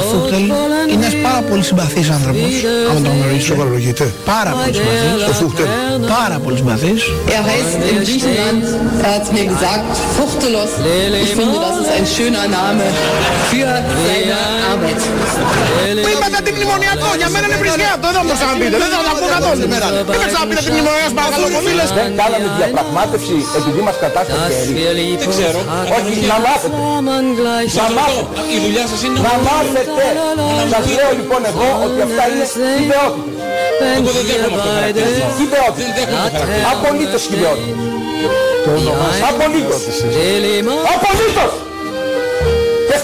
Ο Φούχτελ είναι ένας πάρα πολύ συμπαθής άνθρωπος, άμα τον γνωρίζω. Σοβαρολογείται. Πάρα πολύ συμπαθής. Ο Φούχτελ. Πάρα πολύ συμπαθής. Er heißt in Griechenland, er hat mir gesagt, Fuchtelos. Ich finde, das ist ein schöner Name für seine Arbeit. Που είπατε αντιμνημονιακό, για μένα είναι βρισκιάτο, εδώ μου σαν πείτε, δεν θα τα πω καθόλου σήμερα. Δεν με ξαναπείτε αντιμνημονιακό, παρακαλώ πολύ λες. Δεν κάναμε διαπραγμάτευση επειδή μας κατάστασε χέρι. Δεν ξέρω. Όχι, να μάθετε. Να μάθετε. Η δουλειά σας είναι Να μάθετε. Σας λέω λοιπόν εγώ ότι αυτά είναι χιδεότητες. Εγώ δεν δέχομαι αυτό το χαρακτηρισμό. Δεν Χιδεότητες. δέχομαι το χαρακτηρισμό. Απολύτως χιδεότητες. Απολύτως. Απολύτως.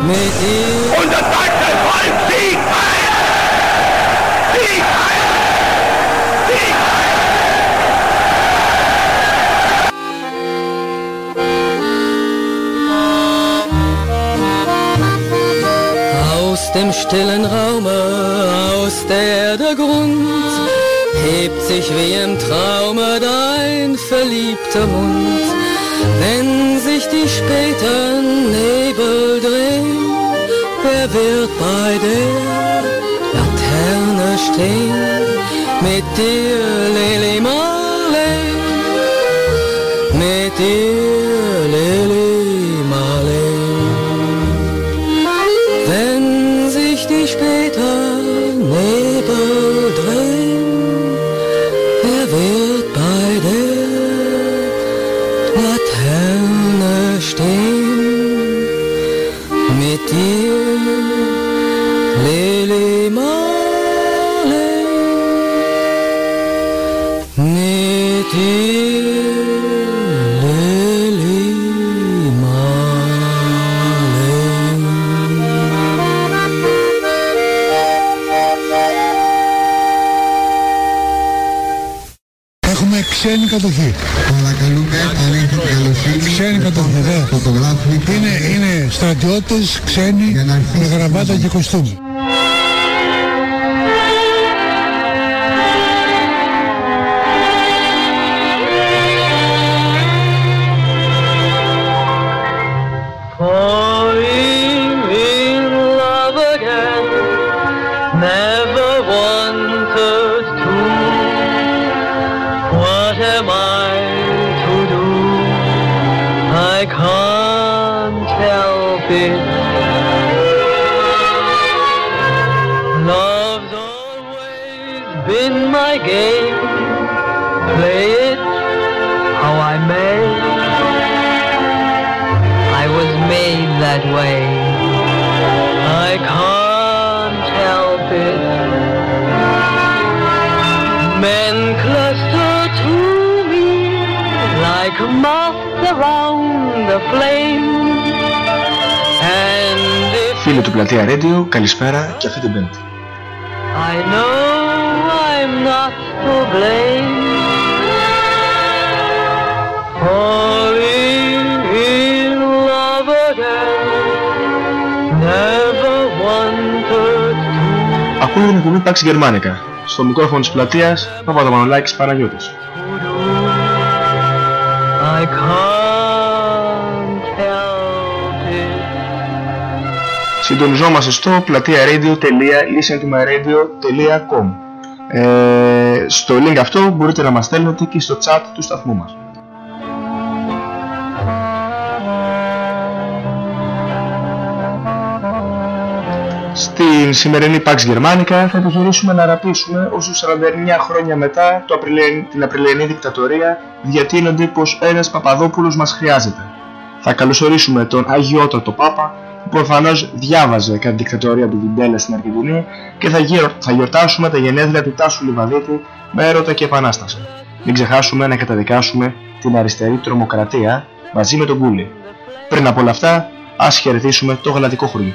Und das deutsche Volk siegt heil! Siegt heil! Siegt heil! Aus dem stillen Raume, aus der der Grund, hebt sich wie im Traume dein verliebter Mund. Wenn sich die späten Nebel drehen, wer wird bei der Laterne stehen? Mit dir, Lili Marleen, mit dir, κατοχή. Παρακαλούμε, αν έχετε καλοσύνη, Ξένη κατοχή, βέβαια. φωτογράφοι Είναι, είναι στρατιώτες ξένοι Για να αρχίσει με η γραβάτα συζήτηση. και κοστούμι. Falling that way. I can't help it. Men cluster to me like moths around the flame. And if Φίλοι του Πλατεία Radio, καλησπέρα και αυτή την πέμπτη. I know I'm not to blame. Falling in love again. Never wanted to Ακούτε την εκπομπή Pax Germanica. Στο μικρόφωνο της πλατείας, Παπαδομανολάκης Παναγιώτης. I can't help it. Συντονιζόμαστε στο πλατεία-radio.listentomyradio.com ε, Στο link αυτό μπορείτε να μας στέλνετε και στο chat του σταθμού μας. Στην σημερινή Pax Germanica θα επιχειρήσουμε να αναπτύσσουμε όσους 49 χρόνια μετά το Απριλιαν- την Απριλιανή δικτατορία διατείνονται πως ένας Παπαδόπουλος μας χρειάζεται. Θα καλωσορίσουμε τον Αγιότατο Πάπα που προφανώς διάβαζε κατά την δικτατορία του Βιντέλα στην Αργεντινή και θα, γερ- θα γιορτάσουμε τα γενέθλια του Τάσου Λιβαδίτη με έρωτα και επανάσταση. Μην ξεχάσουμε να καταδικάσουμε την αριστερή τρομοκρατία μαζί με τον Κούλι. Πριν από όλα αυτά, ας χαιρετήσουμε το γαλατικό χωριό.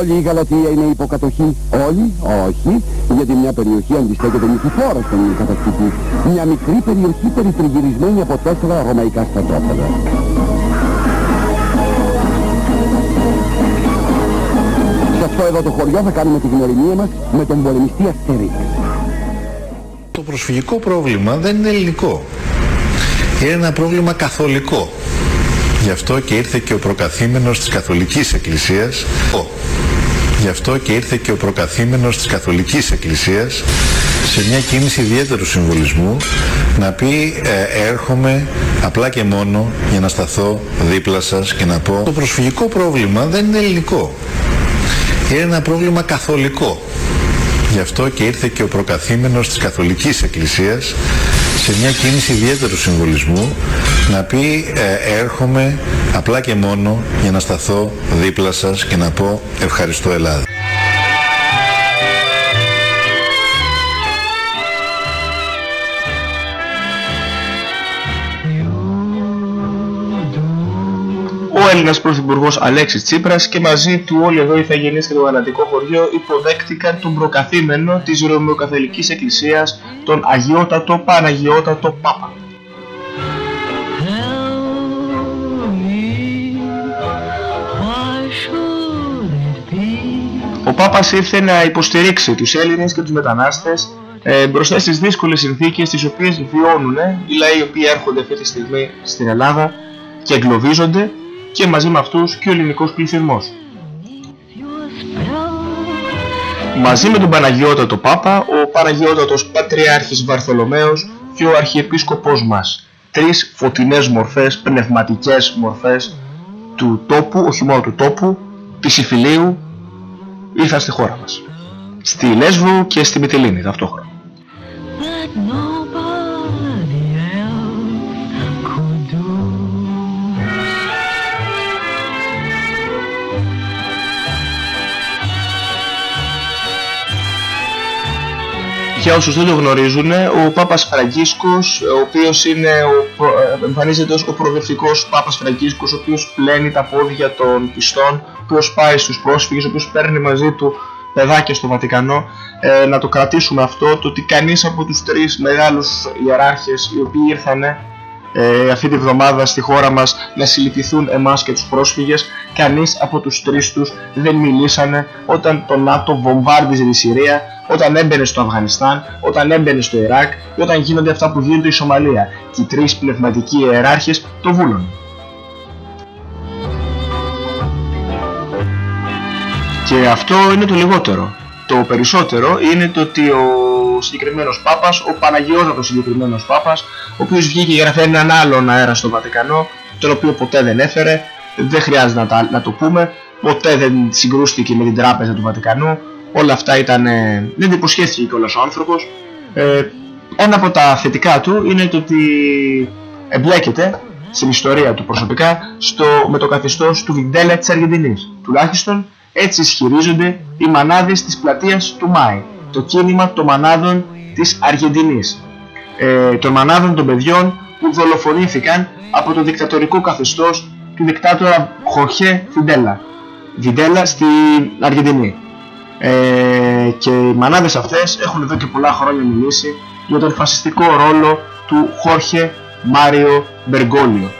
Όλη η Γαλατεία είναι υποκατοχή. Όλοι, όχι, γιατί μια περιοχή αντιστέκεται νικηφόρα στον κατακτητή. Μια μικρή περιοχή περιτριγυρισμένη από τέσσερα ρωμαϊκά στρατόπεδα. Σε αυτό εδώ το χωριό θα κάνουμε τη γνωριμία μας με τον πολεμιστή Αστερίκ. Το προσφυγικό πρόβλημα δεν είναι ελληνικό. Είναι ένα πρόβλημα καθολικό. Γι' αυτό και ήρθε και ο προκαθήμενος της Καθολικής Εκκλησίας. Ο. Γι' αυτό και ήρθε και ο προκαθήμενος της Καθολικής Εκκλησίας σε μια κίνηση ιδιαίτερου συμβολισμού να πει ε, έρχομαι απλά και μόνο για να σταθώ δίπλα σας και να πω το προσφυγικό πρόβλημα δεν είναι ελληνικό. Είναι ένα πρόβλημα καθολικό. Γι' αυτό και ήρθε και ο προκαθήμενος της Καθολικής Εκκλησίας σε μια κίνηση ιδιαίτερου συμβολισμού να πει ε, έρχομαι απλά και μόνο για να σταθώ δίπλα σας και να πω ευχαριστώ Ελλάδα. Ο Έλληνας Πρωθυπουργός Αλέξης Τσίπρας και μαζί του όλοι εδώ οι Ιθαγενείς και το Γαλατικό χωριό υποδέχτηκαν τον προκαθήμενο της Ρωμαιοκαθολικής Εκκλησίας, τον Αγιότατο Παναγιώτατο Πάπα. Why should it be? Ο Πάπας ήρθε να υποστηρίξει τους Έλληνες και τους μετανάστες ε, μπροστά στις δύσκολες συνθήκες τις οποίες βιώνουν οι λαοί οι οποίοι έρχονται αυτή τη στιγμή στην Ελλάδα και εγκλωβίζονται και μαζί με αυτούς και ο ελληνικός πληθυσμός. Μαζί με τον Παναγιώτατο Πάπα, ο Παναγιώτατος Πατριάρχης Βαρθολομαίος και ο Αρχιεπίσκοπος μας. Τρεις φωτεινές μορφές, πνευματικές μορφές του τόπου, όχι μόνο του τόπου, της Ιφιλίου, ήρθαν στη χώρα μας. Στη Λέσβο και στη Μυτιλίνη ταυτόχρονα. Για όσους δεν το γνωρίζουν, ο Πάπας Φραγκίσκος, ο οποίος είναι ο, προ- ε, εμφανίζεται ως ο προοδευτικός Πάπας Φραγκίσκος, ο οποίος πλένει τα πόδια των πιστών, ο οποίος πάει στους πρόσφυγες, ο οποίος παίρνει μαζί του παιδάκια στο Βατικανό, ε, να το κρατήσουμε αυτό, το ότι κανείς από τους τρεις μεγάλους ιεράρχες οι οποίοι ήρθαν ε, αυτή τη βδομάδα στη χώρα μας να συλληπιθούν εμάς και τους πρόσφυγες κανείς από τους τρεις τους δεν μιλήσανε όταν το ΝΑΤΟ βομβάρδιζε τη Συρία όταν έμπαινε στο Αφγανιστάν, όταν έμπαινε στο Ιράκ ή όταν γίνονται αυτά που γίνονται στη Σομαλία και οι τρεις πνευματικοί ιεράρχες το βούλουν. Και αυτό είναι το λιγότερο. Το περισσότερο είναι το ότι ο συγκεκριμένος Πάπας, ο Παναγιώτατος συγκεκριμένος Πάπας, ο οποίος βγήκε για να φέρει έναν άλλον αέρα στο Βατικανό, τον οποίο ποτέ δεν έφερε, δεν χρειάζεται να, τα, να το πούμε, ποτέ δεν συγκρούστηκε με την τράπεζα του Βατικανού, όλα αυτά ήταν, ε, δεν υποσχέθηκε κιόλας ο άνθρωπος. Ε, ένα από τα θετικά του είναι το ότι εμπλέκεται στην ιστορία του προσωπικά στο, με το καθεστώς του Βιντέλα της Αργεντινής. Τουλάχιστον έτσι ισχυρίζονται οι μανάδες της πλατείας του Μάη, το κίνημα των μανάδων της Αργεντινής, ε, των μανάδων των παιδιών που δολοφονήθηκαν από το δικτατορικό καθεστώς του δικτάτορα Χορχέ Βιντέλα, Βιντέλα στην Αργεντινή. Ε, και οι μανάδες αυτές έχουν εδώ και πολλά χρόνια μιλήσει για τον φασιστικό ρόλο του Χόρχε Μάριο Μπεργκόλιο.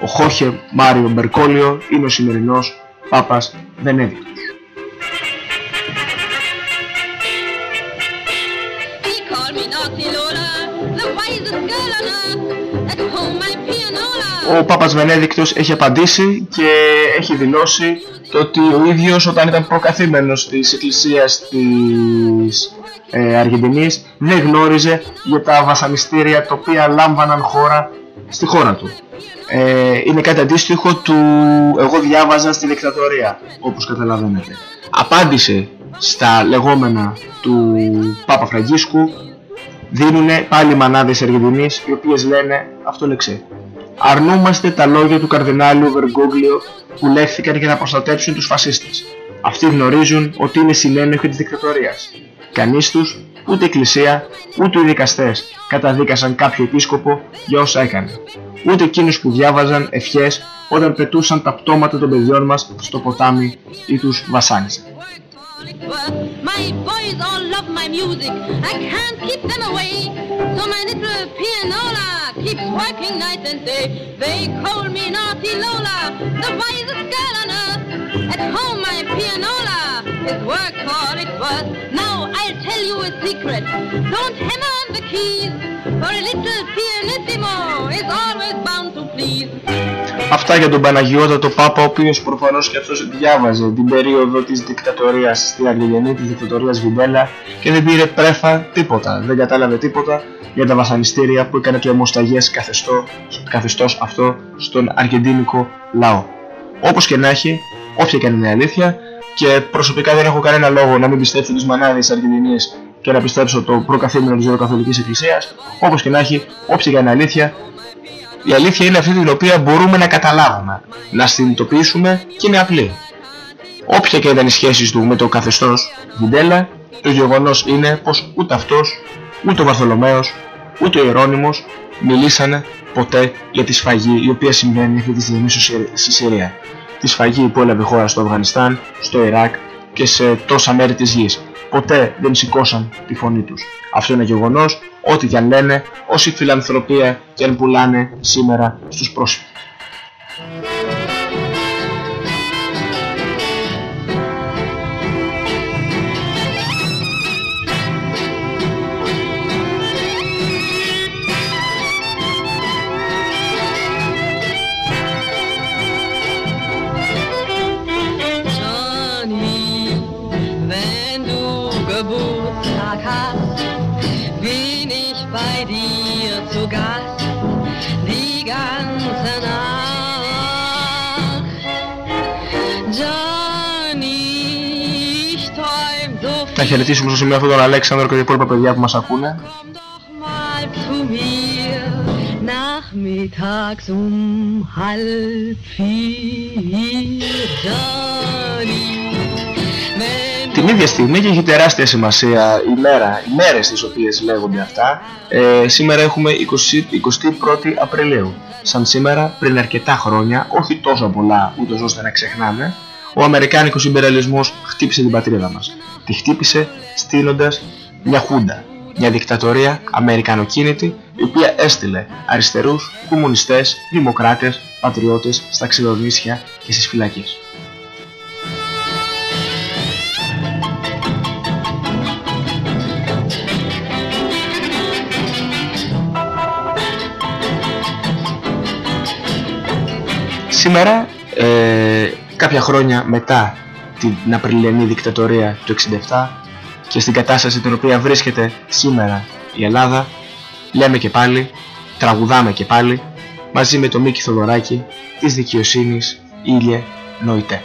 Ο Χόρχε Μάριο Μπεργκόλιο είναι ο σημερινός Πάπας Βενέδικτος. Ο Πάπας Βενέδικτος έχει απαντήσει και έχει δηλώσει το ότι ο ίδιος όταν ήταν προκαθήμενος της εκκλησίας της ε, Αργεντινής δεν γνώριζε για τα βασανιστήρια τα οποία λάμβαναν χώρα στη χώρα του. Ε, είναι κάτι αντίστοιχο του εγώ διάβαζα στη δικτατορία όπως καταλαβαίνετε. Απάντησε στα λεγόμενα του Πάπα Φραγκίσκου δίνουν πάλι μανάδες Αργεντινής οι οποίες λένε αυτό λεξέ. Αρνούμαστε τα λόγια του καρδινάλου Βεργκόγλιο που λέχθηκαν για να προστατέψουν τους φασίστες. Αυτοί γνωρίζουν ότι είναι συνένοχοι της δικτατορίας. Κανείς τους, ούτε η εκκλησία, ούτε οι δικαστές καταδίκασαν κάποιο επίσκοπο για όσα έκανε. Ούτε εκείνους που διάβαζαν ευχές όταν πετούσαν τα πτώματα των παιδιών μας στο ποτάμι ή τους βασάνιζαν. My boys all love my music. I can't keep them away. So my little pianola keeps working night and day. They call me Naughty Lola, the wisest girl on earth. At home my pianola is work for its worth. Now I'll tell you a secret. Don't hammer on the keys, for a little pianissimo is always bound to please. Αυτά για τον Παναγιώτα το Πάπα, ο οποίος προφανώς και αυτός διάβαζε την περίοδο της δικτατορίας στην Αργεντινή, της δικτατορίας Βιντέλα και δεν πήρε πρέφα τίποτα, δεν κατάλαβε τίποτα για τα βασανιστήρια που έκανε το αιμοσταγές καθεστώ, καθεστώς αυτό στον αργεντίνικο λαό. Όπως και να έχει, όποια και αν είναι αλήθεια και προσωπικά δεν έχω κανένα λόγο να μην πιστέψω τις μανάδες της Αργεντινής και να πιστέψω το προκαθήμενο της Ροκαθολικής Εκκλησίας, όπως και να έχει, όποια και αν είναι αλήθεια, η αλήθεια είναι αυτή την οποία μπορούμε να καταλάβουμε, να συνειδητοποιήσουμε και είναι απλή. Όποια και ήταν οι σχέσεις του με το καθεστώς Βιντέλα, το γεγονός είναι πως ούτε αυτός, ούτε ο Βαρθολομαίος, ούτε ο Ιερώνυμος μιλήσανε ποτέ για τη σφαγή η οποία συμβαίνει αυτή τη στιγμή στη Συρία. Τη σφαγή που έλαβε χώρα στο Αφγανιστάν, στο Ιράκ και σε τόσα μέρη της γης. Ποτέ δεν σηκώσαν τη φωνή τους. Αυτό είναι γεγονός, ό,τι και αν λένε, όση φιλανθρωπία και αν πουλάνε σήμερα στους πρόσφυγες. Να χαιρετήσουμε στο σημείο αυτό τον Αλέξανδρο και τα υπόλοιπα παιδιά που μας ακούνε. mal zu mir, nachmittags um halb vier. Johnny, wenn Την ίδια στιγμή και έχει τεράστια σημασία η μέρα, οι μέρες τις οποίες λέγονται αυτά. Ε, σήμερα έχουμε 20, 21η Απριλίου. Σαν σήμερα, πριν αρκετά χρόνια, όχι τόσο πολλά ούτως ώστε να ξεχνάμε, ο Αμερικάνικος υπεραλισμός χτύπησε την πατρίδα μας. Τη χτύπησε στείλοντας μια χούντα. Μια δικτατορία αμερικανοκίνητη η οποία έστειλε αριστερούς, κομμουνιστές, δημοκράτες, πατριώτες στα ξυλονίσια και στις φυλακές. Σήμερα, ε, κάποια χρόνια μετά την Απριλιανή δικτατορία του 67 και στην κατάσταση την οποία βρίσκεται σήμερα η Ελλάδα, λέμε και πάλι, τραγουδάμε και πάλι, μαζί με το Μίκη Θοδωράκη της δικαιοσύνης Ήλιε Νοητέ.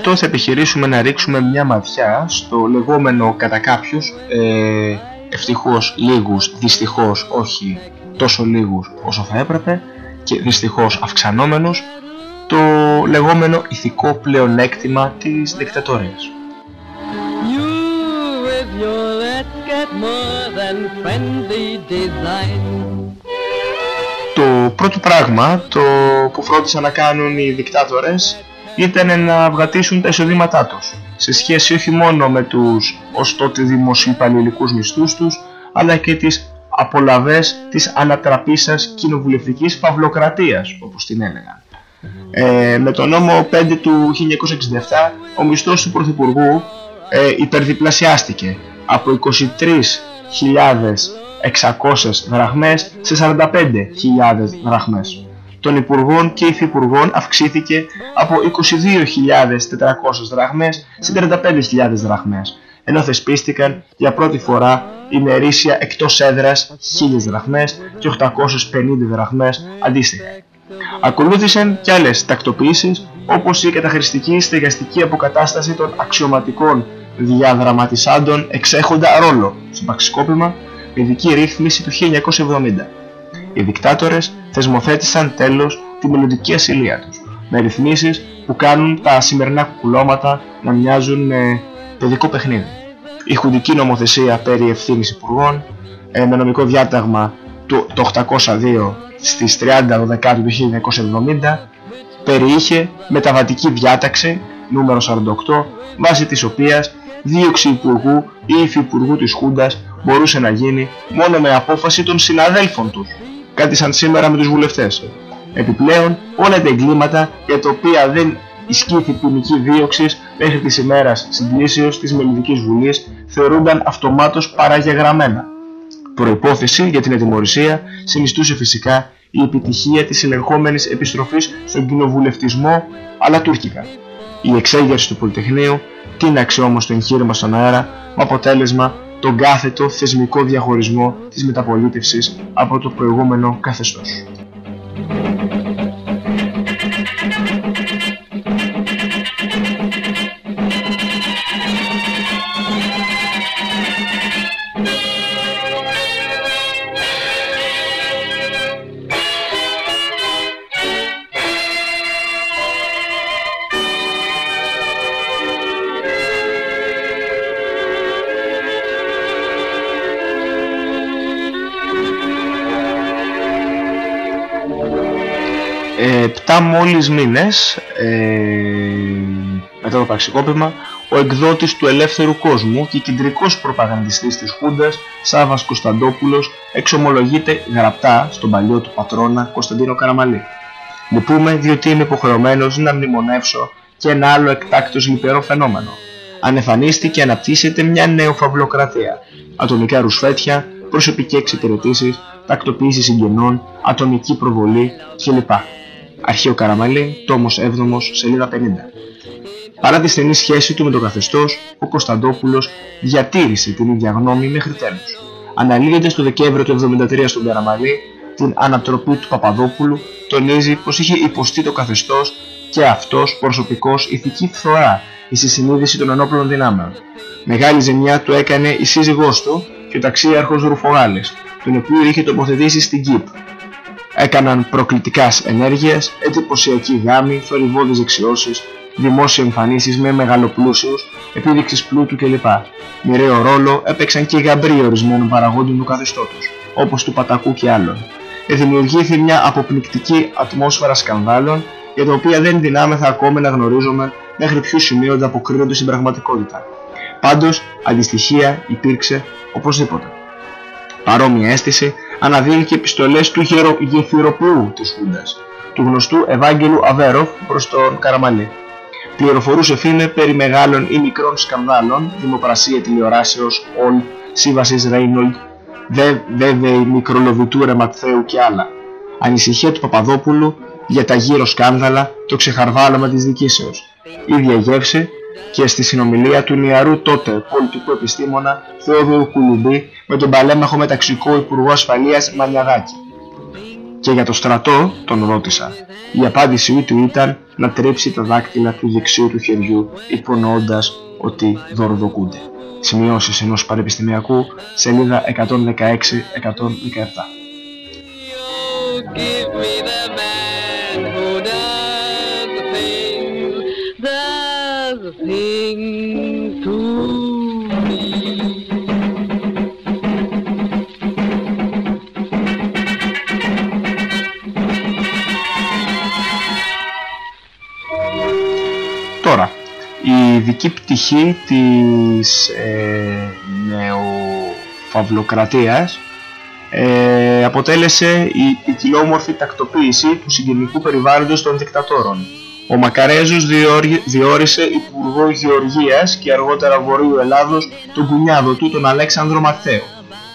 Αυτός θα επιχειρήσουμε να ρίξουμε μια ματιά στο λεγόμενο κατά κάποιους, ε, ευτυχώς λίγους, δυστυχώς όχι τόσο λίγους όσο θα έπρεπε και δυστυχώς αυξανόμενους, το λεγόμενο ηθικό πλεονέκτημα της δικτατορίας. You with your let's get more than friendly design. Το πρώτο πράγμα το που φρόντισαν να κάνουν οι δικτάτορες ήταν να αυγατήσουν τα εισοδήματά τους σε σχέση όχι μόνο με τους ως τότε δημοσιοπαλληλικούς μισθούς τους αλλά και τις απολαβές της ανατραπήσας κοινοβουλευτικής παυλοκρατίας όπως την έλεγαν. Ε, με το νόμο 5 του 1967 ο μισθός του Πρωθυπουργού ε, υπερδιπλασιάστηκε από 23.600 δραχμές σε 45.000 δραχμές. Των υπουργών και υφυπουργών αυξήθηκε από 22.400 δραχμές σε 35.000 δραχμές, ενώ θεσπίστηκαν για πρώτη φορά ημερήσια εκτός έδρας 1.000 δραχμές και 850 δραχμές αντίστοιχα. Ακολούθησαν και άλλες τακτοποιήσεις όπως η καταχρηστική στεγαστική αποκατάσταση των αξιωματικών διαδραματισάντων εξέχοντα ρόλο στο παξικόπημα με ειδική ρύθμιση του 1970. Οι δικτάτορες θεσμοθέτησαν τέλος τη μελλοντική ασυλία τους με ρυθμίσεις που κάνουν τα σημερινά κουκουλώματα να μοιάζουν με παιδικό παιχνίδι. Η χουντική νομοθεσία περί ευθύνης υπουργών ε, με νομικό διάταγμα το 802 στις 30 Δεκάτου του 1970 περιείχε μεταβατική διάταξη νούμερο 48 βάσει της οποίας δίωξη υπουργού ή υφυπουργού της Χούντας μπορούσε να γίνει μόνο με απόφαση των συναδέλφων τους κάτι σαν σήμερα με τους βουλευτές επιπλέον όλα τα εγκλήματα για τα οποία δεν ισχύθη ποινική δίωξης μέχρι της ημέρας συγκλήσεως της Μελλοντικής Βουλής θεωρούνταν αυτομάτως παραγεγραμμένα Προϋπόθεση για την ετοιμορρησία συνιστούσε φυσικά η επιτυχία της ελεγχόμενης επιστροφής στον κοινοβουλευτισμό αλλά τουρκικά. Η εξέγερση του Πολυτεχνείου τίναξε όμως το εγχείρημα στον αέρα με αποτέλεσμα τον κάθετο θεσμικό διαχωρισμό της μεταπολίτευσης από το προηγούμενο καθεστώς. Μόλις μήνες ε, μετά το πραξικόπημα, ο εκδότης του ελεύθερου κόσμου και κεντρικός προπαγανδιστής της Χούντας, Σάβας Κωνσταντόπουλος, εξομολογείται γραπτά στον παλιό του πατρόνα Κωνσταντίνο Καραμαλή. Λυπούμε διότι είμαι υποχρεωμένος να μνημονεύσω και ένα άλλο εκτάκτος λυπερό φαινόμενο. Ανεφανίστη και αναπτύσσεται μια νεοφαυλοκρατία, ατομικά ρουσφέτια, προσωπικές εξυπηρετήσεις, τακτοποίηση συγγενών, ατομική προβολή κλπ. Αρχαίο Καραμαλή, τόμος 7, σελίδα 50. Παρά τη στενή σχέση του με το καθεστώς, ο Κωνσταντόπουλος διατήρησε την ίδια γνώμη μέχρι τέλους. Αναλύοντας το Δεκέμβριο του 1973 στον Καραμαλή την ανατροπή του Παπαδόπουλου, τονίζει πως είχε υποστεί το καθεστώς και αυτός προσωπικός ηθική φθορά στη συνείδηση των ενόπλων δυνάμεων. Μεγάλη ζημιά του έκανε η σύζυγός του και ο ταξίαρχος Ρουφογάλης, τον οποίο είχε τοποθετήσει στην ΚΙΠ, έκαναν προκλητικάς ενέργειες, εντυπωσιακοί γάμοι, θορυβώδεις δεξιώσεις, δημόσια εμφανίσεις με μεγαλοπλούσιους, επίδειξης πλούτου κλπ. Μοιραίο ρόλο έπαιξαν και οι γαμπροί ορισμένων παραγόντων του καθεστώτος, όπως του Πατακού και άλλων. Δημιουργήθηκε μια αποπνικτική ατμόσφαιρα σκανδάλων, για τα οποία δεν δυνάμεθα ακόμη να γνωρίζουμε μέχρι ποιο σημείο ανταποκρίνονται στην πραγματικότητα. Πάντως, αντιστοιχεία υπήρξε οπωσδήποτε. Παρόμοια αίσθηση αναδύουν και επιστολές του γερο... γεφυροποιού της Χούντας, του γνωστού Ευάγγελου Αβέροφ προς τον Καραμαλή. Πληροφορούσε φήμε περί μεγάλων ή μικρών σκανδάλων, δημοπρασία τηλεοράσεως, Όλ, σύμβασης Ρέινολντ, βέβαιη μικρολοβιτούρα Ματθαίου και άλλα. Ανησυχία του Παπαδόπουλου για τα γύρω σκάνδαλα, το ξεχαρβάλωμα της δικήσεως. Ίδια γεύση και στη συνομιλία του νεαρού τότε πολιτικού επιστήμονα Θεόδωρου Κουλουμπή με τον παλέμαχο μεταξικό Υπουργό Ασφαλείας Μανιαδάκη. Και για το στρατό τον ρώτησα. Η απάντησή του ήταν να τρίψει τα δάκτυλα του δεξιού του χεριού υπονοώντας ότι δωροδοκούνται. Σημειώσεις ενός πανεπιστημιακού, σελίδα 116-117. Does the things to me. Τώρα, η ειδική πτυχή της ε, νεοφαυλοκρατίας ε, αποτέλεσε η ποικιλόμορφη τακτοποίηση του συγγενικού περιβάλλοντος των δικτατόρων. Ο Μακαρέζος διόρι, διόρισε Υπουργό Γεωργίας και αργότερα Βορείου Ελλάδος τον κουνιάδο του τον Αλέξανδρο Μαθαίο.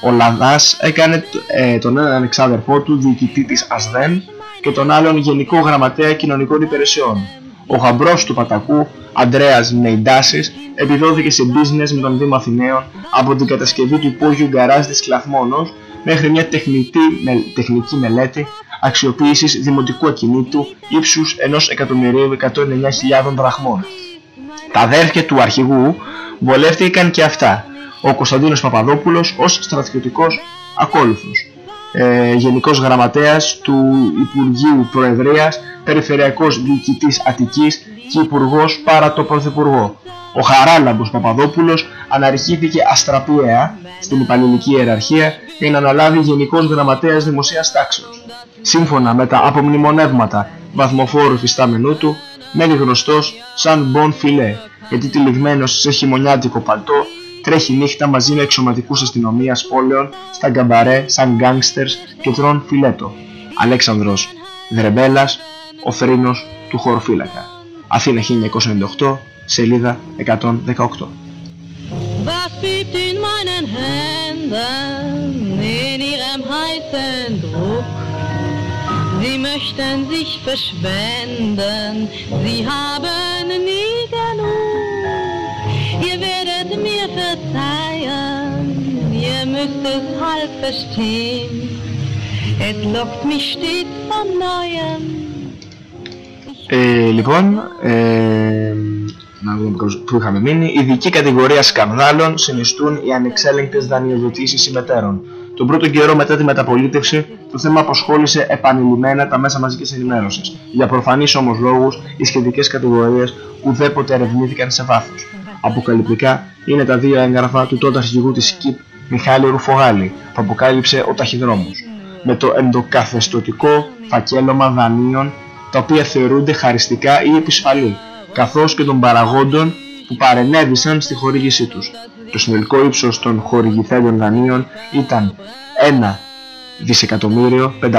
Ο Λαδάς έκανε ε, τον έναν εξάδερφό του διοικητή της ΑΣΔΕΝ και τον άλλον Γενικό Γραμματέα Κοινωνικών Υπηρεσιών. Ο γαμπρός του Πατακού, Αντρέας Νεϊντάσης, επιδόθηκε σε business με τον Δήμο Αθηναίων από την κατασκευή του υπόγειου γκαράζ της Κλαθμόνος μέχρι μια τεχνητή, με, τεχνική μελέτη αξιοποίησης δημοτικού ακινήτου ύψους 1.109.000 δραχμών. Τα αδέρφια του αρχηγού βολεύτηκαν και αυτά. Ο Κωνσταντίνος Παπαδόπουλος ως στρατιωτικός ακόλουθος. Ε, Γενικός Γραμματέας του Υπουργείου Προεδρίας, Περιφερειακός Διοικητής Αττικής και Υπουργός παρά το Πρωθυπουργό. Ο Χαράλαμπος Παπαδόπουλος αναρριχήθηκε αστραπιαία στην υπαλληλική ιεραρχία για να αναλάβει Γενικός Γραμματέας Δημοσίας Τάξεως. Σύμφωνα με τα απομνημονεύματα βαθμοφόρου φυστάμενού του, μένει γνωστός σαν Μπον Φιλέ, γιατί τυλιγμένος σε χειμωνιάτικο παλτό τρέχει νύχτα μαζί με εξωματικούς αστυνομίας πόλεων στα γκαμπαρέ σαν γκάνγκστερς και τρών φιλέτο. Αλέξανδρος Δρεμπέλας, ο θρήνος του χωροφύλακα. Αθήνα 1998, σελίδα 118. Händen in ihrem heißen Druck? Sie möchten sich verschwenden, sie haben nie genug. Ihr werdet mir verzeihen, ihr müsst es halb verstehen. Es lockt mich stets von neuem. Ε, λοιπόν, ε, να δούμε που είχαμε μείνει. Ειδική κατηγορία σκανδάλων συνιστούν οι ανεξέλεγκτες δανειοδοτήσεις συμμετέρων. Τον πρώτο καιρό μετά τη μεταπολίτευση, το θέμα αποσχόλησε επανειλημμένα τα μέσα μαζικής ενημέρωσης. Για προφανείς όμως λόγους, οι σχετικές κατηγορίες ουδέποτε ερευνήθηκαν σε βάθος. Αποκαλυπτικά είναι τα δύο έγγραφα του τότε αρχηγού της ΚΙΠ Μιχάλη Ρουφογάλη, που αποκάλυψε ο ταχυδρόμος. Με το ενδοκαθεστωτικό φακέλωμα δανείων τα οποία θεωρούνται χαριστικά ή επισφαλή, καθώς και των παραγόντων που παρενέβησαν στη χορήγησή τους. Το συνολικό ύψος των χορηγηθέντων δανείων ήταν 1 δισεκατομμύριο 519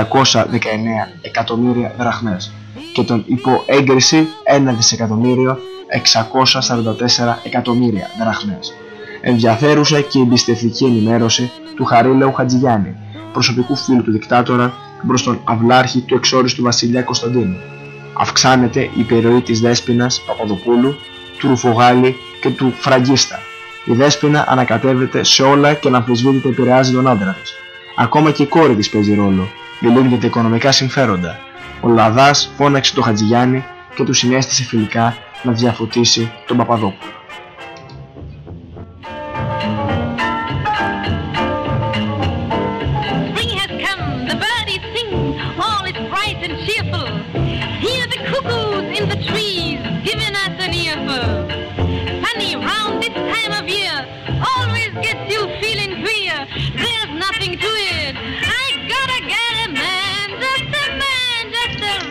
εκατομμύρια δραχμές και τον υπό έγκριση 1 δισεκατομμύριο 644 εκατομμύρια δραχμές. Ενδιαφέρουσα και εμπιστευτική ενημέρωση του Χαρίλεου Χατζηγιάννη, προσωπικού φίλου του δικτάτορα προς τον αυλάρχη του εξόριστου βασιλιά Κωνσταντίνου. Αυξάνεται η περιοχή της Δέσποινας Παπαδοπούλου, του Ρουφογάλη και του Φραγκίστα. Η Δέσποινα ανακατεύεται σε όλα και να αμφισβήτητα επηρεάζει τον άντρα της. Ακόμα και η κόρη της παίζει ρόλο. Μιλούν για τα οικονομικά συμφέροντα. Ο Λαδάς φώναξε τον Χατζηγιάννη και του συνέστησε φιλικά να διαφωτίσει τον Παπαδόπουλο.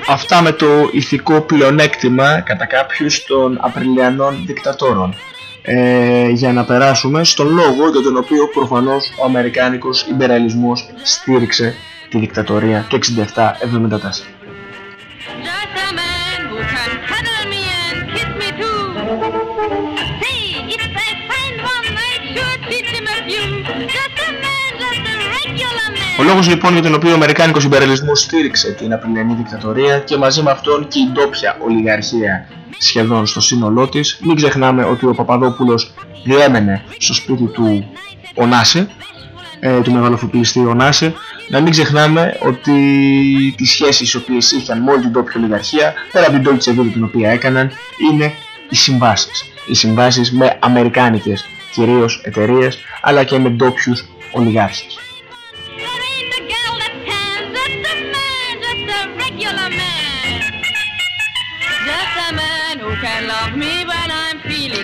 Αυτά με το ηθικό πλεονέκτημα κατά κάποιους των Απριλιανών δικτατόρων. Ε, για να περάσουμε στον λόγο για τον οποίο προφανώς ο Αμερικάνικος Ιμπεραλισμός στήριξε τη δικτατορία του 67-74. Regular man. Ο λόγος λοιπόν για τον οποίο ο Αμερικάνικος Ιμπεραλισμός στήριξε την Απριλιανή δικτατορία και μαζί με αυτόν και η ντόπια ολιγαρχία σχεδόν στο σύνολό της, μην ξεχνάμε ότι ο Παπαδόπουλος διέμενε στο σπίτι του Ωνάση, ε, του μεγαλοφοπλιστή ο Νάσερ, να μην ξεχνάμε ότι τις σχέσεις οι οποίες είχαν με όλη την τόπια ολιγαρχία, πέρα από την Dolce Vita την οποία έκαναν, είναι οι συμβάσεις. Οι συμβάσεις με αμερικάνικες κυρίως εταιρείες, αλλά και με ντόπιους ολιγάρχες.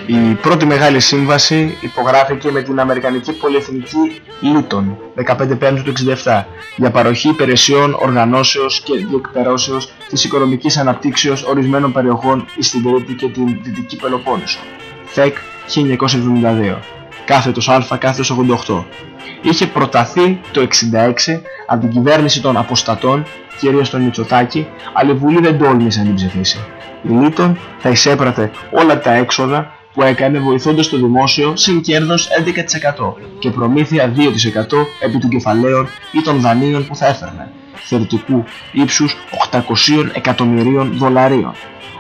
Η πρώτη μεγάλη σύμβαση υπογράφηκε με την Αμερικανική Πολυεθνική Luton 15 Πέμπτου του 67 για παροχή υπηρεσιών, οργανώσεως και διεκπαιρώσεως της οικονομικής αναπτύξεως ορισμένων περιοχών στην Τρίτη και την Δυτική Πελοπόννησο. ΦΕΚ 1972 κάθετος Α κάθετος 88 είχε προταθεί το 66 από την κυβέρνηση των αποστατών κυρίως τον Μητσοτάκη αλλά η Βουλή δεν τόλμησε να την ψηφίσει. Η Λίτον θα εισέπρατε όλα τα έξοδα που έκανε βοηθώντας το δημόσιο συν κέρδος 11% και προμήθεια 2% επί των κεφαλαίων ή των δανείων που θα έφερνε, θεωρητικού ύψους 800 εκατομμυρίων δολαρίων.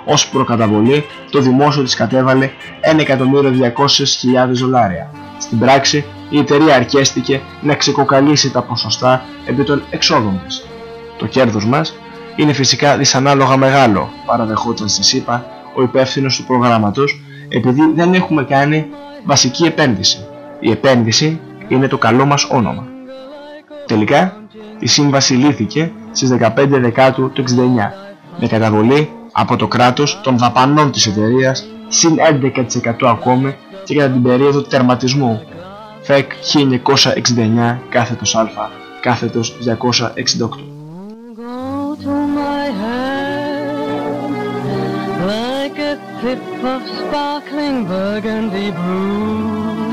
Ως προκαταβολή το δημόσιο της κατέβαλε 1.200.000 δολάρια. Στην πράξη η εταιρεία αρκέστηκε να ξεκοκαλίσει τα ποσοστά επί των εξόδων της. Το κέρδος μας είναι φυσικά δυσανάλογα μεγάλο, παραδεχόταν στη ΣΥΠΑ ο υπεύθυνος του προγράμματος επειδή δεν έχουμε κάνει βασική επένδυση. Η επένδυση είναι το καλό μας όνομα. Τελικά, η σύμβαση λύθηκε στις 15 Δεκάτου του 69 με καταβολή από το κράτος των δαπανών της εταιρείας συν 11% ακόμη και κατά την περίοδο τερματισμού ΦΕΚ 1969 κάθετος Α κάθετος 268. A sip of sparkling burgundy brew.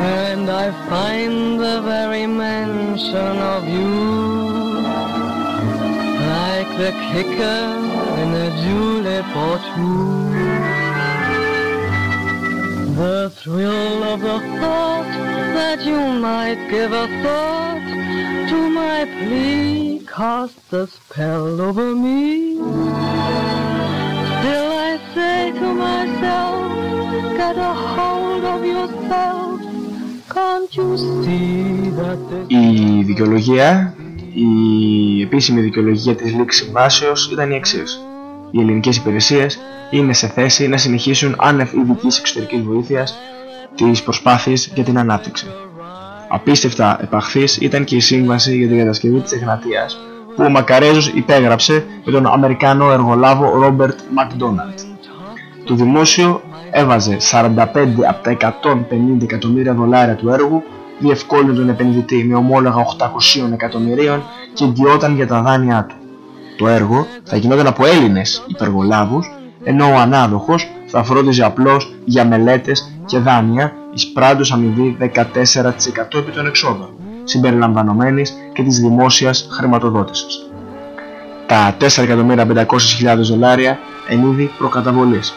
And I find the very mention of you like the kicker in a julep or two. The thrill of the thought that you might give a thought to my plea cast a spell over me. Still I say to myself, get a hold of yourself. Can't you see that this Η δικαιολογία, η επίσημη δικαιολογία της λήξης συμβάσεως ήταν η εξής. Οι ελληνικές υπηρεσίες είναι σε θέση να συνεχίσουν άνευ ειδικής εξωτερικής βοήθειας τις προσπάθειες για την ανάπτυξη. Απίστευτα επαχθής ήταν και η σύμβαση για την κατασκευή της Εγνατίας που ο Μακαρέζος υπέγραψε με τον Αμερικάνο εργολάβο Ρόμπερτ Μακδόναλτ. Το δημόσιο έβαζε 45 από τα 150 εκατομμύρια δολάρια του έργου, διευκόλυνε τον επενδυτή με ομόλογα 800 εκατομμυρίων και εγγυόταν για τα δάνειά του. Το έργο θα γινόταν από Έλληνες υπεργολάβους, ενώ ο ανάδοχος θα φρόντιζε απλώς για μελέτες και δάνεια εισπράντως αμοιβή 14% επί των εξόδων, συμπεριλαμβανομένης και της δημόσιας χρηματοδότησης. Τα 4.500.000 δολάρια εν είδη προκαταβολής.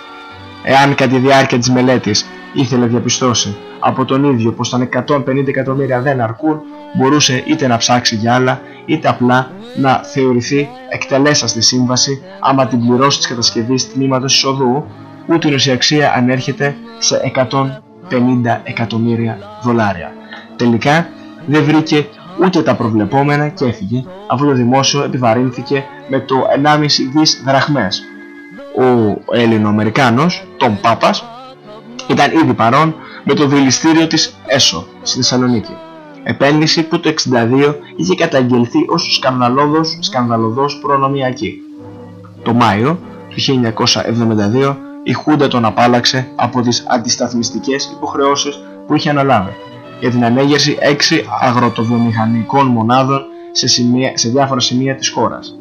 Εάν κατά τη διάρκεια της μελέτης ήθελε να διαπιστώσει από τον ίδιο πως τα 150 εκατομμύρια δεν αρκούν, μπορούσε είτε να ψάξει για άλλα, είτε απλά να θεωρηθεί εκτελέσα στη σύμβαση άμα την πληρώσει της κατασκευής τμήματος εισοδού, ούτε η νοσιαξία ανέρχεται σε 150 εκατομμύρια δολάρια. Τελικά δεν βρήκε ούτε τα προβλεπόμενα και έφυγε, αφού το δημόσιο επιβαρύνθηκε με το 1,5 δις δραχμές. Ο Έλληνο-Αμερικάνος, τον Πάπας, ήταν ήδη παρόν με το δηληστήριο της ΕΣΟ στη Θεσσαλονίκη. Επένδυση που το 62 είχε καταγγελθεί ως σκανδαλώδος, σκανδαλωδός προνομιακή. Το Μάιο του 1972 η Χούντα τον απάλαξε από τις αντισταθμιστικές υποχρεώσεις που είχε αναλάβει για την ανέγερση 6 αγροτοβιομηχανικών μονάδων σε, σημεία, σε διάφορα σημεία της χώρας.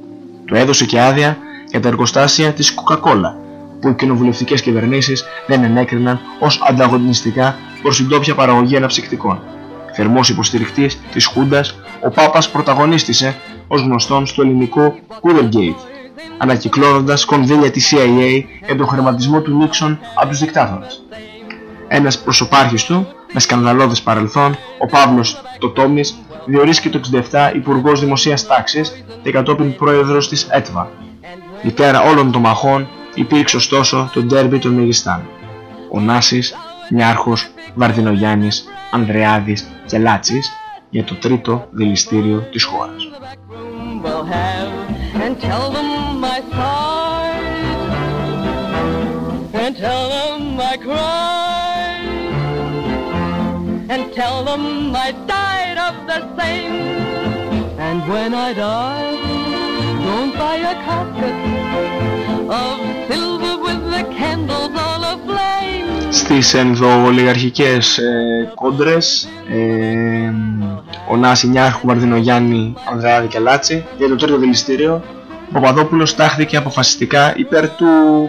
Του έδωσε και άδεια για τα εργοστάσια της Coca-Cola που οι κοινοβουλευτικές κυβερνήσεις δεν ενέκριναν ως ανταγωνιστικά προς την τόπια παραγωγή αναψυκτικών. Θερμός υποστηρικτής της Χούντας, ο Πάπας πρωταγωνίστησε ως γνωστόν στο ελληνικό Coolergate, ανακυκλώνοντας κονδύλια της CIA για τον χρηματισμό του Νίξον από τους δικτάτορες. Ένας προσωπάρχης του, με σκανδαλώδες παρελθόν, ο Παύλος Τοτόμης, διορίστηκε το 67 Υπουργός Δημοσίας Τάξης και κατόπιν πρόεδρος της ΕΤΒΑ. Μητέρα όλων των μαχών υπήρξε ωστόσο το ντέρμπι των Μεγιστάν. Ο Νάσης Νιάρχος Βαρδινογιάννης Ανδρεάδης και Λάτσης για το τρίτο δηληστήριο της χώρας. And tell them I died of the same and when I die don't buy a casket of silver with the candles all aflame Στις ενδοολιγαρχικές ε, κόντρες ε, ο Νάση Νιάρχου Βαρδινογιάννη Ανδρεάδη και Λάτση για το τρίτο δηληστήριο ο Παπαδόπουλος τάχθηκε αποφασιστικά υπέρ του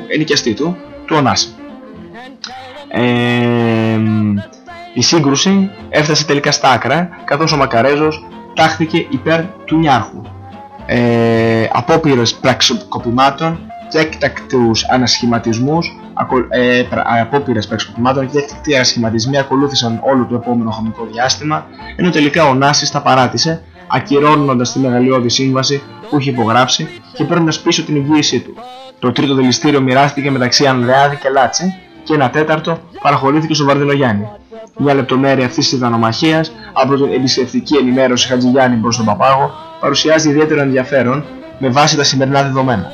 ενοικιαστή του, του Ωνάση. Ε, η σύγκρουση έφτασε τελικά στα άκρα καθώς ο Μακαρέζος τάχθηκε υπέρ του Νιάρχου. Ε, απόπειρες πραξικοπημάτων και έκτακτους ανασχηματισμούς ακο- ε, πρα- απόπειρες πραξικοπημάτων και έκτακτοι ανασχηματισμοί ακολούθησαν όλο το επόμενο χρονικό διάστημα ενώ τελικά ο Νάσης τα παράτησε ακυρώνοντας τη μεγαλειώδη σύμβαση που είχε υπογράψει και παίρνοντας πίσω την εγγύησή του. Το τρίτο δηληστήριο μοιράστηκε μεταξύ Ανδρεάδη και Λάτση και ένα τέταρτο παραχωρήθηκε στον Βαρδινογιάννη. Μια λεπτομέρεια αυτής της δανομαχίας από την εμπιστευτική ενημέρωση Χατζηγιάννη προς τον Παπάγο παρουσιάζει ιδιαίτερο ενδιαφέρον με βάση τα σημερινά δεδομένα.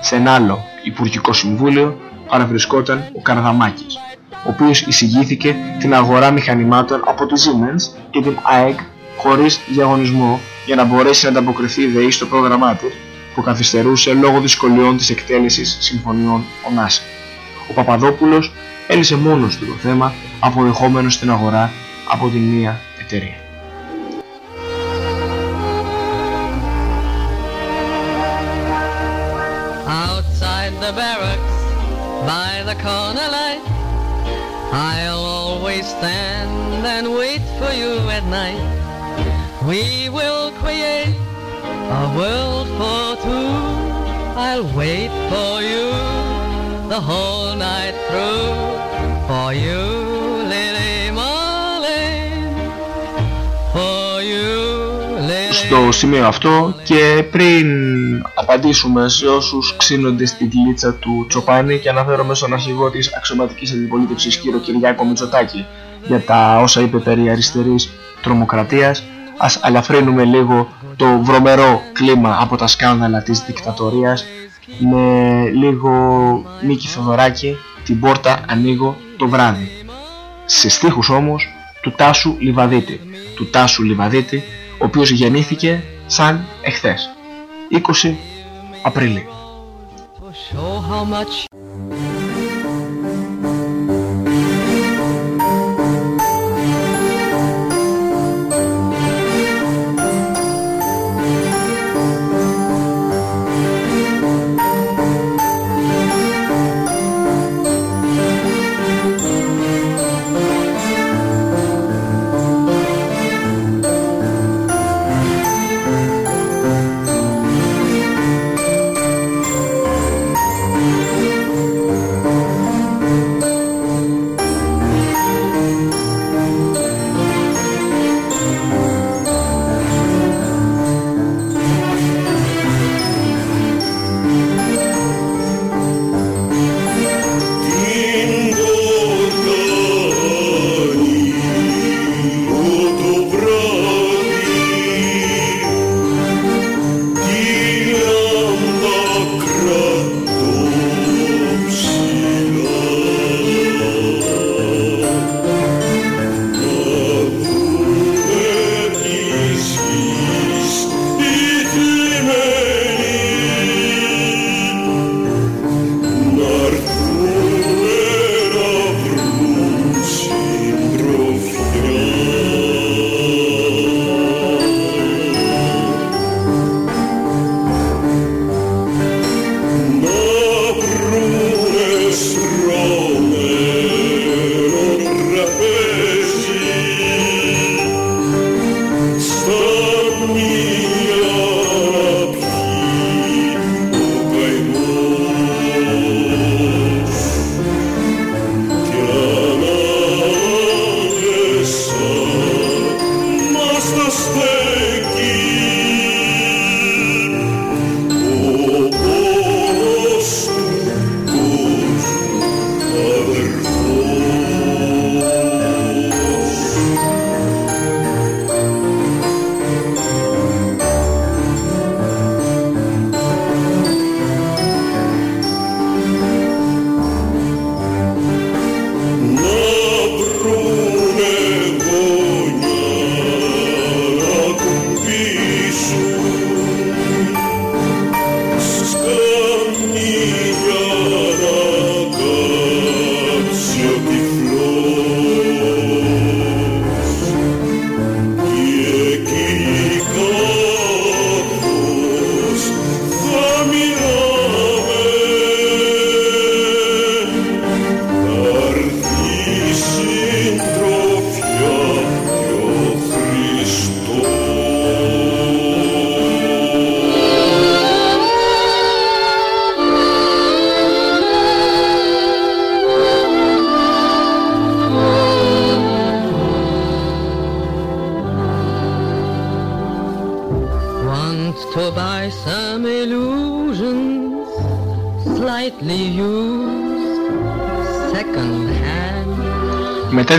Σε ένα άλλο Υπουργικό Συμβούλιο παραβρισκόταν ο Καρδαμάκης, ο οποίος εισηγήθηκε την αγορά μηχανημάτων από τη Siemens και την ΑΕΚ χωρίς διαγωνισμό για να μπορέσει να ανταποκριθεί η ΔΕΗ στο πρόγραμμά της που καθυστερούσε λόγω δυσκολιών της εκτέλεσης συμφωνιών ΟΝΑΣΑ. Ο Παπαδόπουλος έλυσε μόνος του το θέμα αποδεχόμενος την αγορά από την μία εταιρεία. outside the barracks by the corner light. I'll always stand and wait for you at night. We will create a world for two. I'll wait for you the whole night through. For you, Lily Marlene. For you, Lily. στο σημείο αυτό και πριν απαντήσουμε σε όσους ξύνονται στην κλίτσα του Τσοπάνη και αναφέρομαι στον αρχηγό της αξιωματικής αντιπολίτευσης κύριο Κυριάκο Μητσοτάκη για τα όσα είπε περί αριστερής τρομοκρατίας ας αλαφρύνουμε λίγο το βρωμερό κλίμα από τα σκάνδαλα της δικτατορίας με λίγο Νίκη Θοδωράκη την πόρτα ανοίγω το βράδυ. Σε στίχους όμως του Τάσου Λιβαδίτη. Του Τάσου Λιβαδίτη ο οποίος γεννήθηκε σαν εχθές. 20 Απριλίου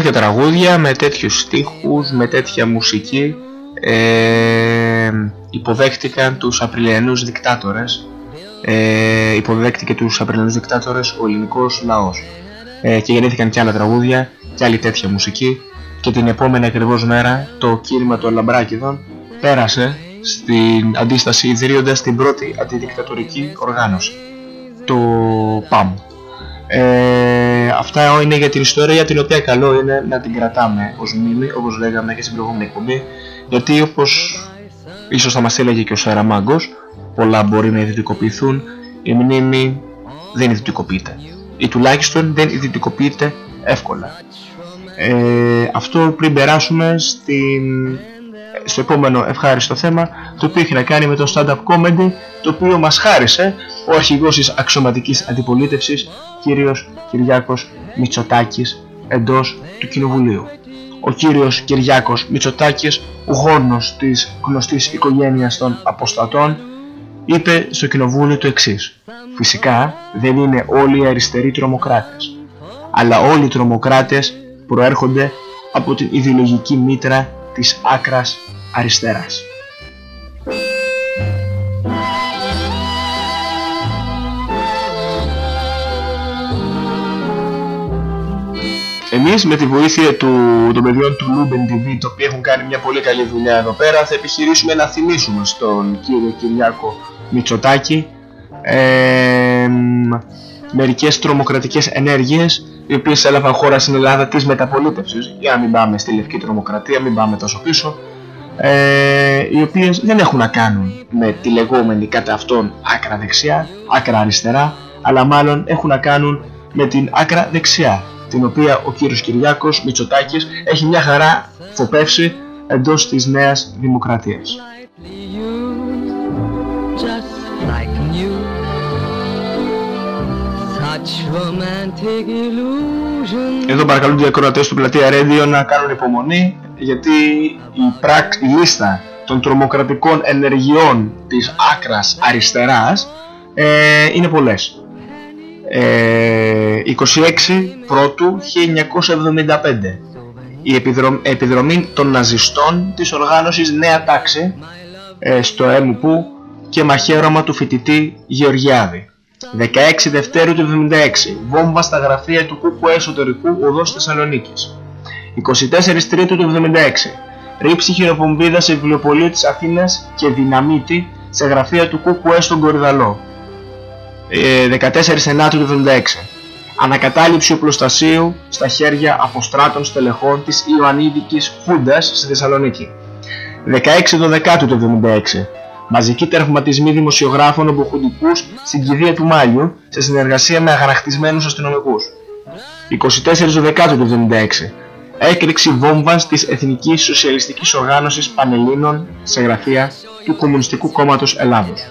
τέτοια τραγούδια, με τέτοιους στίχους, με τέτοια μουσική ε, υποδέχτηκαν τους Απριλιανούς δικτάτορες ε, υποδέχτηκε τους Απριλιανούς δικτάτορες ο ελληνικός λαός. Ε, και γεννήθηκαν και άλλα τραγούδια και άλλη τέτοια μουσική. Και την επόμενη ακριβώς μέρα το κίνημα των Λαμπράκηδων πέρασε στην αντίσταση ιδρύοντας την πρώτη αντιδικτατορική οργάνωση το ΠΑΜ. Ε, αυτά είναι για την ιστορία την οποία καλό είναι να την κρατάμε ως μνήμη όπως λέγαμε και στην προηγούμενη εκπομπή γιατί όπως ίσως θα μας έλεγε και ο Σαραμάγκος πολλά μπορεί να ιδιωτικοποιηθούν η μνήμη δεν ιδιωτικοποιείται. Ή τουλάχιστον δεν ιδιωτικοποιείται εύκολα. Ε, αυτό πριν περάσουμε στην, στο επόμενο ευχάριστο θέμα το οποίο έχει να κάνει με το stand-up comedy το οποίο μας χάρισε ο αρχηγός της αξιωματικής αντιπολίτευσης κύριος Κυριάκος Μητσοτάκης εντός του Κοινοβουλίου. Ο κύριος Κυριάκος Μητσοτάκης, ο γόρνος της γνωστής οικογένειας των αποστατών, είπε στο Κοινοβούλιο το εξής. Φυσικά δεν είναι όλοι οι αριστεροί τρομοκράτες, αλλά όλοι οι τρομοκράτες προέρχονται από την ιδεολογική μήτρα της άκρας αριστεράς. Εμείς με τη βοήθεια του, των παιδιών του Luben TV, το οποίο έχουν κάνει μια πολύ καλή δουλειά εδώ πέρα, θα επιχειρήσουμε να θυμίσουμε στον κύριο Κυριάκο Μητσοτάκη ε, μερικές τρομοκρατικές ενέργειες οι οποίες έλαβαν χώρα στην Ελλάδα της μεταπολίτευσης για να μην πάμε στη λευκή τρομοκρατία, μην πάμε τόσο πίσω ε, οι οποίες δεν έχουν να κάνουν με τη λεγόμενη κατά αυτόν άκρα δεξιά, άκρα αριστερά αλλά μάλλον έχουν να κάνουν με την άκρα δεξιά την οποία ο κύριος Κυριάκος Μητσοτάκης έχει μια χαρά φοπεύσει εντός της νέας δημοκρατίας. Εδώ παρακαλούν οι ακροατές του Πλατεία Radio να κάνουν υπομονή γιατί η, πράκ, η λίστα των τρομοκρατικών ενεργειών της άκρας αριστεράς ε, είναι πολλές. Ε, 26 πρώτου 1975 η επιδρομή των ναζιστών της οργάνωσης Νέα Τάξη ε, στο ΕΜΠΟΥ και μαχαίρωμα του φοιτητή Γεωργιάδη 16 Δευτέρου του 76 βόμβα στα γραφεία του ΚΚΕ εσωτερικού οδός Θεσσαλονίκης. 24 Τρίτου του 76 ρήψη χειροβομβίδα σε βιβλιοπωλείο της Αθήνας και δυναμίτη σε γραφεία του ΚΚΕ στον Κορυδαλό. 14 Σενάτου του 76 Ανακατάληψη οπλοστασίου στα χέρια αποστράτων στελεχών της Ιωαννίδικης Χούντας στη Θεσσαλονίκη. 16 Δεκάτου του 76 Μαζικοί τερματισμοί δημοσιογράφων ομποχουντικούς στην κηδεία του Μάλιου σε συνεργασία με αγανακτισμένους αστυνομικούς. 24 Δεκάτου του 76 Έκρηξη βόμβας της Εθνικής Σοσιαλιστικής Οργάνωσης Πανελλήνων σε γραφεία του Κομμουνιστικού Κόμματος Ελλάδος.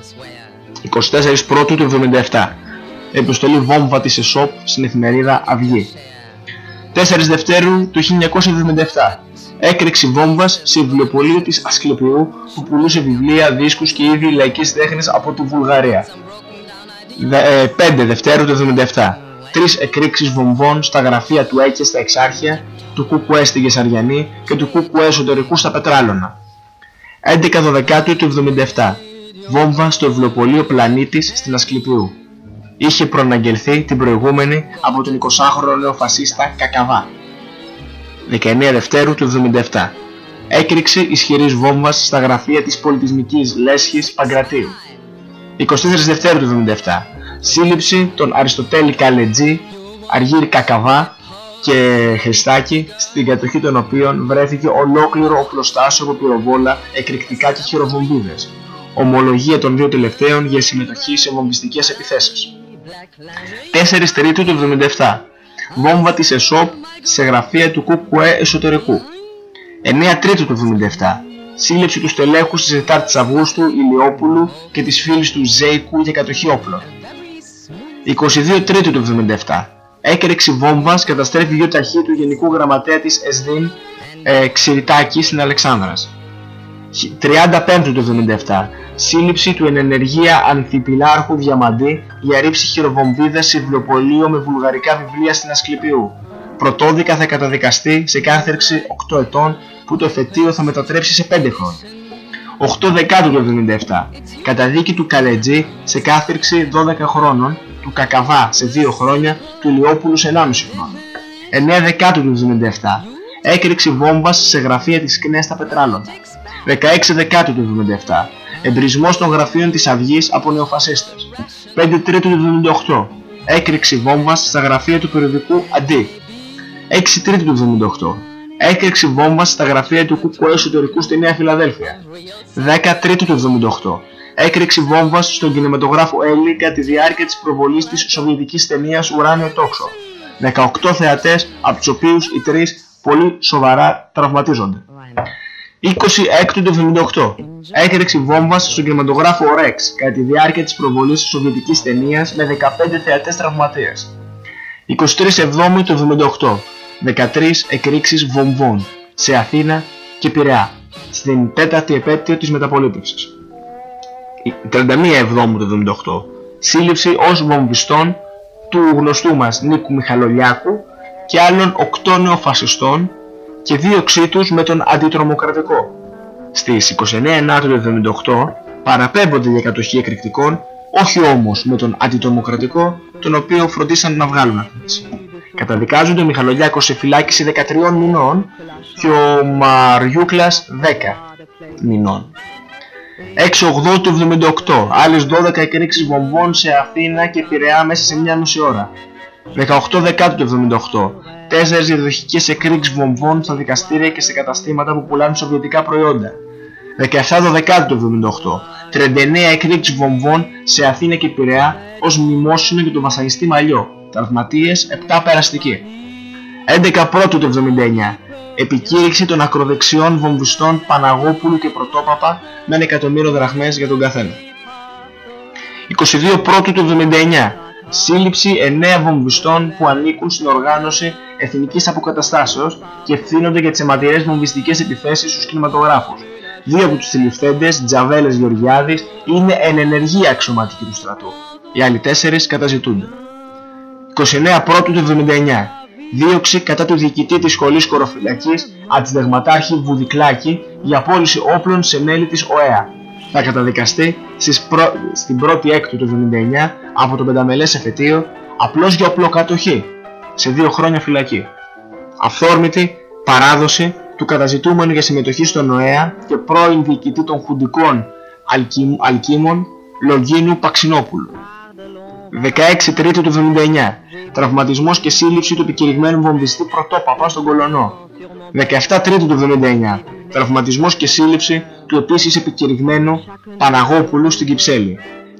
24 Πρώτου του 77 Επιστολή βόμβα της ΕΣΟΠ στην εφημερίδα Αυγή. 4 Δευτέρου του 1977 Έκρηξη βόμβας σε βιβλιοπωλείο της Ασκληπιού που πουλούσε βιβλία, δίσκους και είδη λαϊκής τέχνης από τη Βουλγαρία 5 Δευτέρου του 77 Τρεις εκρήξεις βομβών στα γραφεία του ΕΚΕ στα Εξάρχεια, του ΚΚΕ στη Γεσαριανή και του ΚΚΕ εσωτερικού στα Πετράλωνα 11 Δεκάτου του 77 βόμβα στο βιβλιοπωλείο Πλανήτης στην Ασκληπιού. Είχε προναγγελθεί την προηγούμενη από τον 20χρονο νεοφασίστα Κακαβά. 19 Δευτέρου του 77. Έκρηξη ισχυρής βόμβας στα γραφεία της πολιτισμικής λέσχης Παγκρατίου. 24 Δευτέρου του 77. Σύλληψη των Αριστοτέλη Καλετζή, Αργύρη Κακαβά και Χριστάκη, στην κατοχή των οποίων βρέθηκε ολόκληρο οπλοστάσιο από πυροβόλα, εκρηκτικά και χειροβομβίδες ομολογία των δύο τελευταίων για συμμετοχή σε βομβιστικές επιθέσεις. 4 Τρίτου του 77. Βόμβα της ΕΣΟΠ σε γραφεία του ΚΚΕ εσωτερικού. 9 Τρίτου του 77. Σύλληψη του στελέχου της 4ης Αυγούστου Ηλιόπουλου και της φίλης του Ζέικου για κατοχή όπλων. 22 Τρίτου του 77. Έκρηξη βόμβας καταστρέφει δύο ταχύ του Γενικού Γραμματέα της ΕΣΔΙΝ ε, Ξηριτάκης στην Αλεξάνδρας. 35 του 77. Σύλληψη του ενεργεία ανθιπυλάρχου Διαμαντή για ρήψη χειροβομβίδας σε βιβλιοπωλείο με βουλγαρικά βιβλία στην Ασκληπιού. Πρωτόδικα θα καταδικαστεί σε κάθερξη 8 ετών που το εφετείο θα μετατρέψει σε 5 χρόνια. 8 Δεκάτου του 77. Καταδίκη του Καλετζή σε κάθερξη 12 χρόνων, του Κακαβά σε 2 χρόνια, του Λιόπουλου σε 1,5 χρόνο. 9 Δεκάτου του 77. Έκρηξη βόμβας σε γραφεία της Κνέστα Πετράλων. 16 Δεκάτου του 77. Εμπρισμός των γραφείων της Αυγής από νεοφασίστες. 5 Τρίτου του 78. Έκρηξη βόμβας στα γραφεία του περιοδικού Αντί. 6 Τρίτου του 78. Έκρηξη βόμβας στα γραφεία του Κουκουέ Εσωτερικού στη Νέα Φιλαδέλφια. 10 Τρίτου του 78. Έκρηξη βόμβας στον κινηματογράφο Έλλη κατά τη διάρκεια της προβολής της σοβιετικής ταινίας Ουράνιο Τόξο. 18 θεατές, από τους οποίους οι τρεις πολύ σοβαρά τραυματίζονται. 26 του 78. Έκρηξη βόμβας στον κινηματογράφο Rex κατά τη διάρκεια της προβολής της σοβιετικής ταινίας με 15 θεατές τραυματίες. 23 Εβδόμου του 78. 13 εκρήξεις βομβών σε Αθήνα και Πειραιά στην τέταρτη επέτειο της μεταπολίτευσης. 31 Εβδόμου του 78. Σύλληψη ως βομβιστών του γνωστού μας Νίκου Μιχαλολιάκου και άλλων 8 νεοφασιστών και δίωξή τους με τον αντιτρομοκρατικό. Στις 29 Ενάτου του 78 παραπέμπονται για κατοχή εκρηκτικών, όχι όμως με τον αντιτρομοκρατικό, τον οποίο φροντίσαν να βγάλουν αυτές. Καταδικάζονται ο Μιχαλολιάκος σε φυλάκιση 13 μηνών και ο Μαριούκλας 10 μηνών. 6-8 του 78, άλλες 12 εκρήξεις βομβών σε Αθήνα και Πειραιά μέσα σε μια μισή ώρα. 18 Δεκάτου του 78, 4 διαδοχικές εκρήξεις βομβών στα δικαστήρια και σε καταστήματα που πουλάνε σοβιετικά προϊόντα. 17 Δεκάτου του 78, 39 εκρήξεις βομβών σε Αθήνα και Πειραιά ως μνημόσυνο για τον βασανιστή Μαλλιό, τραυματίες 7 περαστικοί. 11 Πρώτου του 79, επικήρυξη των ακροδεξιών βομβιστών Παναγόπουλου και Πρωτόπαπα με 1 εκατομμύριο δραχμές για τον καθένα. 22 Πρώτου του 79, σύλληψη 9 βομβιστών που ανήκουν στην οργάνωση Εθνικής Αποκαταστάσεως και ευθύνονται για τις αιματηρές βομβιστικές επιθέσεις στους κινηματογράφους. Δύο από τους συλληφθέντες, Τζαβέλες Γεωργιάδης, είναι εν ενεργεία αξιωματικοί του στρατού. Οι άλλοι τέσσερις καταζητούνται. 29 Πρώτου του 79. Δίωξη κατά του διοικητή της σχολής κοροφυλακής Αντιδεγματάρχη Βουδικλάκη για πώληση όπλων σε μέλη της ΟΕΑ. Θα καταδικαστεί στις προ... στην 1η Έκτου του 79 από το πενταμελές εφετείο απλώς για οπλοκατοχή σε δύο χρόνια φυλακή. Αυθόρμητη παράδοση του καταζητούμενου για συμμετοχή στον ΟΕΑ και πρώην διοικητή των χουντικών Αλκίμων Λογίνου Παξινόπουλου. 16 Τρίτου του 79. Τραυματισμός και σύλληψη του επικηρυγμένου βομβιστή Πρωτόπαπα στον Κολονό. 17 Τρίτου του 79. Τραυματισμός και σύλληψη του επίσης επικηρυγμένου Παναγόπουλου στην Κυψέλη.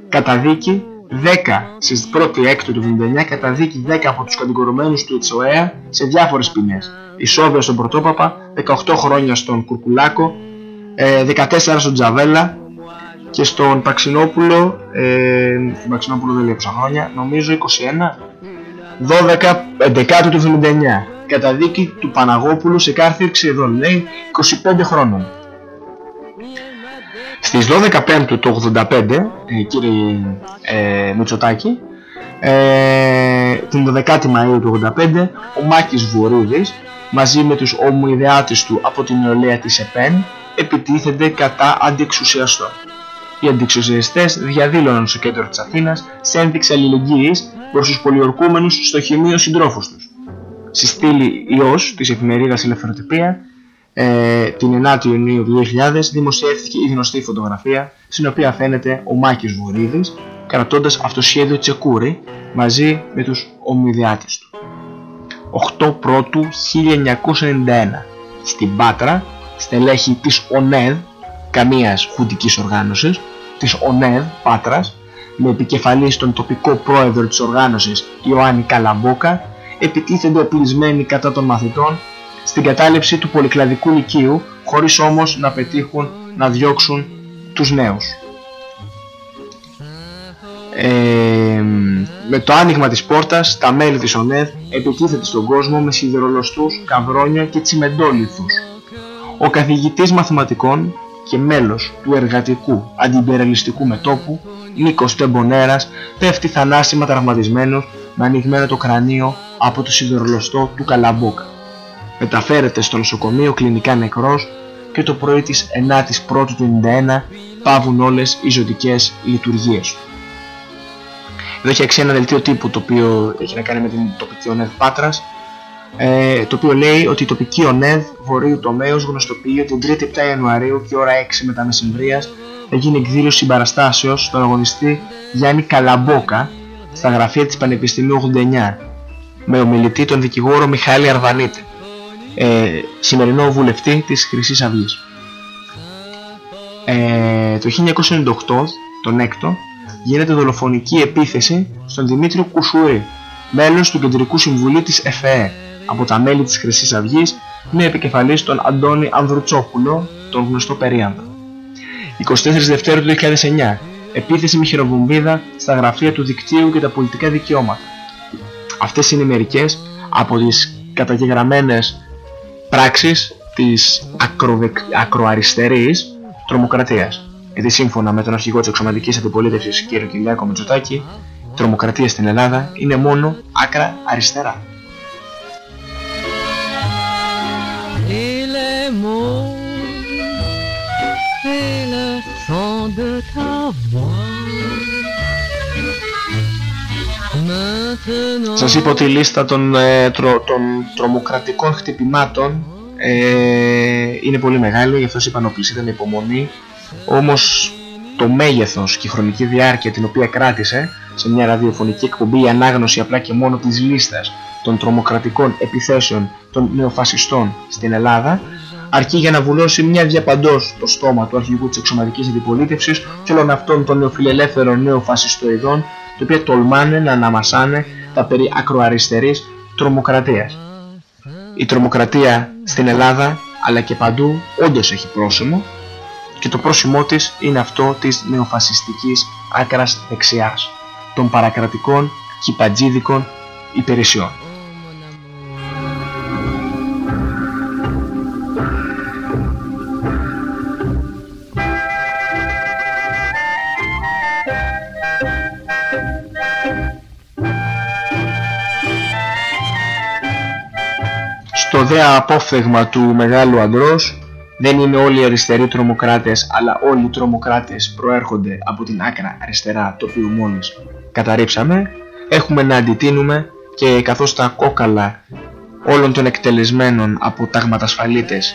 Καταδίκη 10 στις 1η Έκτου του 79 καταδίκη 10 από τους κατηγορουμένους του ΕΤΣΟΕΑ σε διάφορες ποινές. Ισόβια στον Πρωτόπαπα, 18 χρόνια στον Κουρκουλάκο, 14 στον Τζαβέλα και στον Παξινόπουλο, ε, στον Παξινόπουλο δεν λέει πόσα χρόνια, νομίζω 21, 12 11 του 79. Καταδίκη του Παναγόπουλου σε κάρθυρξη εδώ λέει 25 χρόνων. Στις 12 Πέμπτου του 85, ε, κύριε ε, Μητσοτάκη, ε, την 12η Μαΐου του 85, ο Μάκης Βορούδης μαζί με τους ομοειδεάτες του από την νεολαία της ΕΠΕΝ επιτίθενται κατά αντιεξουσιαστών. Οι αντιεξουσιαστές διαδήλωναν στο κέντρο της Αθήνας σε ένδειξη αλληλεγγύης προς τους πολιορκούμενους στο χημείο συντρόφους τους. Στη στήλη ιός της εφημερίδας Ελευθεροτυπία ε, την 9η Ιουνίου του 2000 δημοσιεύθηκε η γνωστή φωτογραφία στην οποία φαίνεται ο Μάκης Βορύδης κρατώντας αυτοσχέδιο τσεκούρι μαζί με τους ομοιδιάτες του. 8 Πρώτου 1991 στην Πάτρα στελέχη της ΟΝΕΔ καμίας φουτικής οργάνωσης της ΟΝΕΔ Πάτρας με επικεφαλής στον τοπικό πρόεδρο της οργάνωσης Ιωάννη Καλαμπόκα επιτίθενται οπλισμένοι κατά των μαθητών στην κατάληψη του πολυκλαδικού λυκείου χωρίς όμως να πετύχουν να διώξουν τους νέους. Ε, με το άνοιγμα της πόρτας, τα μέλη της ΟΝΕΔ επιτίθεται στον κόσμο με σιδηρολοστούς, καβρόνια και τσιμεντόλιθους. Ο καθηγητής μαθηματικών και μέλος του εργατικού αντιμπερελιστικού μετόπου, Νίκος Τεμπονέρας, πέφτει θανάσιμα τραυματισμένος με ανοιγμένο το κρανίο από το σιδερολοστό του Καλαμπόκα. Μεταφέρεται στο νοσοκομείο κλινικά νεκρός και το πρωί της 9ης Πρώτου του 91 πάβουν όλες οι ζωτικές λειτουργίες. Εδώ έχει αξία ένα δελτίο τύπου το οποίο έχει να κάνει με την τοπική ΟΝΕΔ Πάτρας ε, το οποίο λέει ότι η τοπική ΟΝΕΔ Βορείου Τομέως γνωστοποιεί ότι την 3η 7 Ιανουαρίου και ώρα 6 μετά μεσημβρίας θα γίνει εκδήλωση συμπαραστάσεως στον αγωνιστή Γιάννη Καλαμπόκα στα γραφεία της Πανεπιστημίου 89 με ομιλητή τον δικηγόρο Μιχάλη Αρβανίτη ε, σημερινό βουλευτή της Χρυσής Αυγής. Ε, το 1998, τον έκτο, γίνεται δολοφονική επίθεση στον Δημήτριο Κουσουρή, μέλος του Κεντρικού Συμβουλίου της ΕΦΕ, από τα μέλη της Χρυσής Αυγής, με επικεφαλής τον Αντώνη Ανδρουτσόπουλο, τον γνωστό Περίανδρο. 24 Δευτέρου του 2009, επίθεση με χειροβομβίδα στα γραφεία του δικτύου και τα πολιτικά δικαιώματα. Αυτές είναι μερικές από τις καταγεγραμμένες πράξεις της ακροδεκ... ακροαριστερής τρομοκρατίας. Γιατί σύμφωνα με τον αρχηγό της εξωματικής αντιπολίτευσης κ. Κυριάκο Μητσοτάκη, η τρομοκρατία στην Ελλάδα είναι μόνο άκρα αριστερά. Et les mots et le son de ta voix. Maintenant. Σας είπα ότι η λίστα των, ε, τρο, των τρομοκρατικών χτυπημάτων ε, είναι πολύ μεγάλη, γι' αυτό σας είπα ήταν υπομονή. Όμως το μέγεθος και η χρονική διάρκεια την οποία κράτησε σε μια ραδιοφωνική εκπομπή η ανάγνωση απλά και μόνο της λίστας των τρομοκρατικών επιθέσεων των νεοφασιστών στην Ελλάδα αρκεί για να βουλώσει μια διαπαντός το στόμα του αρχηγού της εξωματικής αντιπολίτευσης και όλων αυτών των νεοφιλελεύθερων νεοφασιστοειδών οι οποίοι τολμάνε να αναμασάνε τα περί ακροαριστερής τρομοκρατίας. Η τρομοκρατία στην Ελλάδα αλλά και παντού όντως έχει πρόσημο και το πρόσημό της είναι αυτό της νεοφασιστικής άκρας δεξιάς των παρακρατικών κυπατζίδικων υπηρεσιών. Στο δε απόφθεγμα του μεγάλου αντρός δεν είναι όλοι οι αριστεροί τρομοκράτες αλλά όλοι οι τρομοκράτες προέρχονται από την άκρα αριστερά το οποίο μόλις καταρρίψαμε έχουμε να αντιτείνουμε και καθώς τα κόκαλα όλων των εκτελεσμένων από ταγματασφαλίτες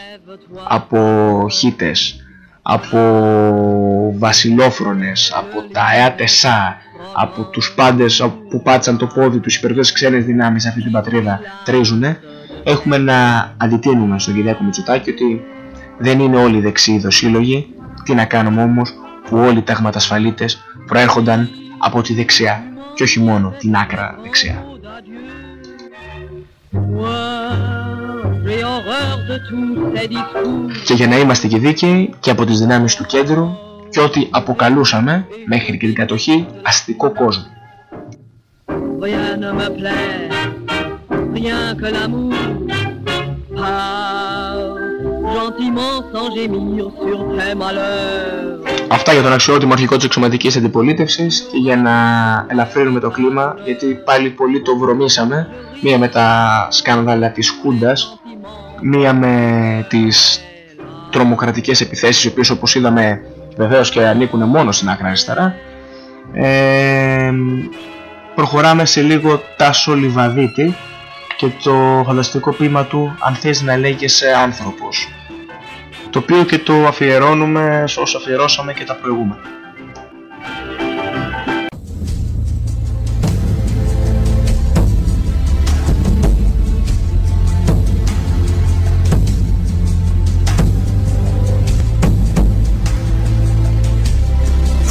από χίτες από βασιλόφρονες από τα ΕΑΤΕΣΑ από τους πάντες που πάτσαν το πόδι τους υπερβές ξένες δυνάμεις σε αυτή την πατρίδα τρίζουνε έχουμε να αντιτείνουμε στον Κυριάκο Μητσοτάκη ότι δεν είναι όλοι δεξιοί δοσύλλογοι, τι να κάνουμε όμως που όλοι οι ταγματασφαλίτες προέρχονταν από τη δεξιά και όχι μόνο την άκρα δεξιά. Και για να είμαστε και δίκαιοι και από τις δυνάμεις του κέντρου και ό,τι αποκαλούσαμε μέχρι και την κατοχή αστικό κόσμο. Αυτά για τον αξιότιμο αρχικό της εξωματικής αντιπολίτευσης και για να ελαφρύνουμε το κλίμα γιατί πάλι πολύ το βρωμήσαμε μία με τα σκάνδαλα της Χούντας μία με τις τρομοκρατικές επιθέσεις οι οποίες όπως είδαμε βεβαίως και ανήκουν μόνο στην άκρα αριστερά. Ε, προχωράμε σε λίγο Τάσο Λιβαδίτη και το φανταστικό ποίημα του «Αν θες να λέγεσαι άνθρωπος» το οποίο και το αφιερώνουμε όσο αφιερώσαμε και τα προηγούμενα.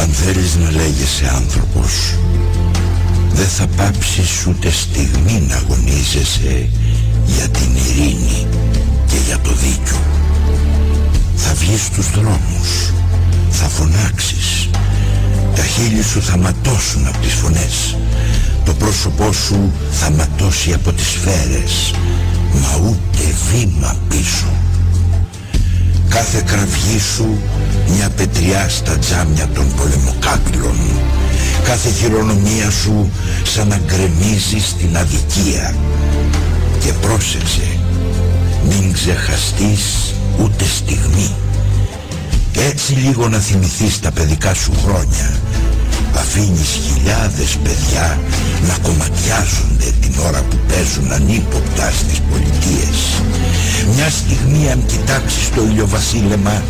Αν θέλεις να λέγεσαι άνθρωπος δεν θα πάψεις ούτε στιγμή να αγωνίζεσαι για την ειρήνη και για το δίκιο. Θα βγεις στους δρόμους, θα φωνάξεις, τα χείλη σου θα ματώσουν από τις φωνές, το πρόσωπό σου θα ματώσει από τις σφαίρες, μα ούτε βήμα πίσω. Κάθε κραυγή σου μια πετριά στα τζάμια των πολεμοκάπηλων Κάθε χειρονομία σου σαν να γκρεμίζει στην αδικία Και πρόσεξε μην ξεχαστείς ούτε στιγμή έτσι λίγο να θυμηθείς τα παιδικά σου χρόνια αφήνεις χιλιάδες παιδιά να κομματιάζονται την ώρα που παίζουν ανύποπτα στις πολιτείες. Μια στιγμή αν κοιτάξεις το ηλιοβασίλεμα,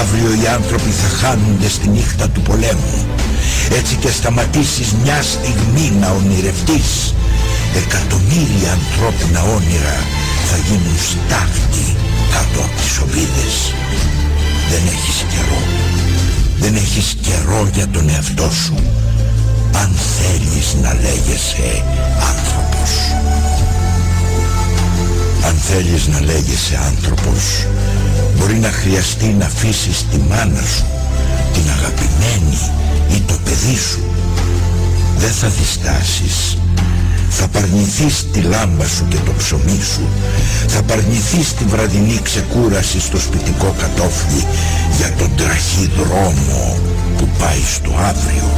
αύριο οι άνθρωποι θα χάνονται στη νύχτα του πολέμου. Έτσι και σταματήσεις μια στιγμή να ονειρευτείς, εκατομμύρια ανθρώπινα όνειρα θα γίνουν στάχτη κάτω από τις οβίδες. Δεν έχεις καιρό. Δεν έχεις καιρό για τον εαυτό σου αν θέλεις να λέγεσαι άνθρωπος. Αν θέλεις να λέγεσαι άνθρωπος μπορεί να χρειαστεί να αφήσεις τη μάνα σου, την αγαπημένη ή το παιδί σου. Δεν θα διστάσεις. Θα παρνηθείς τη λάμπα σου και το ψωμί σου. Θα παρνηθείς τη βραδινή ξεκούραση στο σπιτικό κατόφλι Για τον τραχή δρόμο που πάει στο αύριο.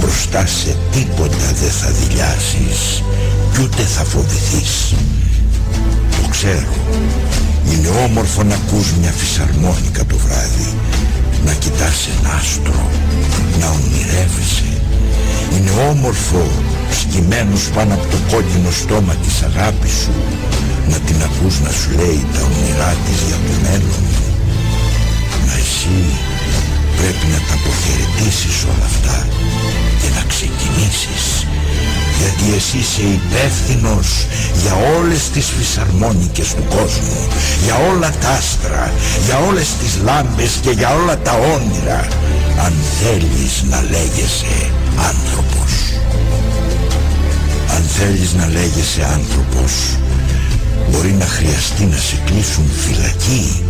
Μπροστά σε τίποτα δεν θα δηλιάσεις Κι ούτε θα φοβηθείς. Το ξέρω. Είναι όμορφο να ακούς μια φυσαρμόνικα το βράδυ Να κοιτάς ένα άστρο Να ονειρεύεσαι. Είναι όμορφο σκυμμένους πάνω από το κόκκινο στόμα της αγάπης σου να την ακούς να σου λέει τα όνειρά της για το μέλλον. Μα εσύ πρέπει να τα αποχαιρετήσεις όλα αυτά και να ξεκινήσεις. Γιατί εσύ είσαι υπεύθυνος για όλες τις φυσαρμόνικες του κόσμου για όλα τα άστρα για όλες τις λάμπες και για όλα τα όνειρα αν θέλεις να λέγεσαι άνθρωπος. Αν θέλεις να λέγεσαι άνθρωπος Μπορεί να χρειαστεί να σε κλείσουν φυλακή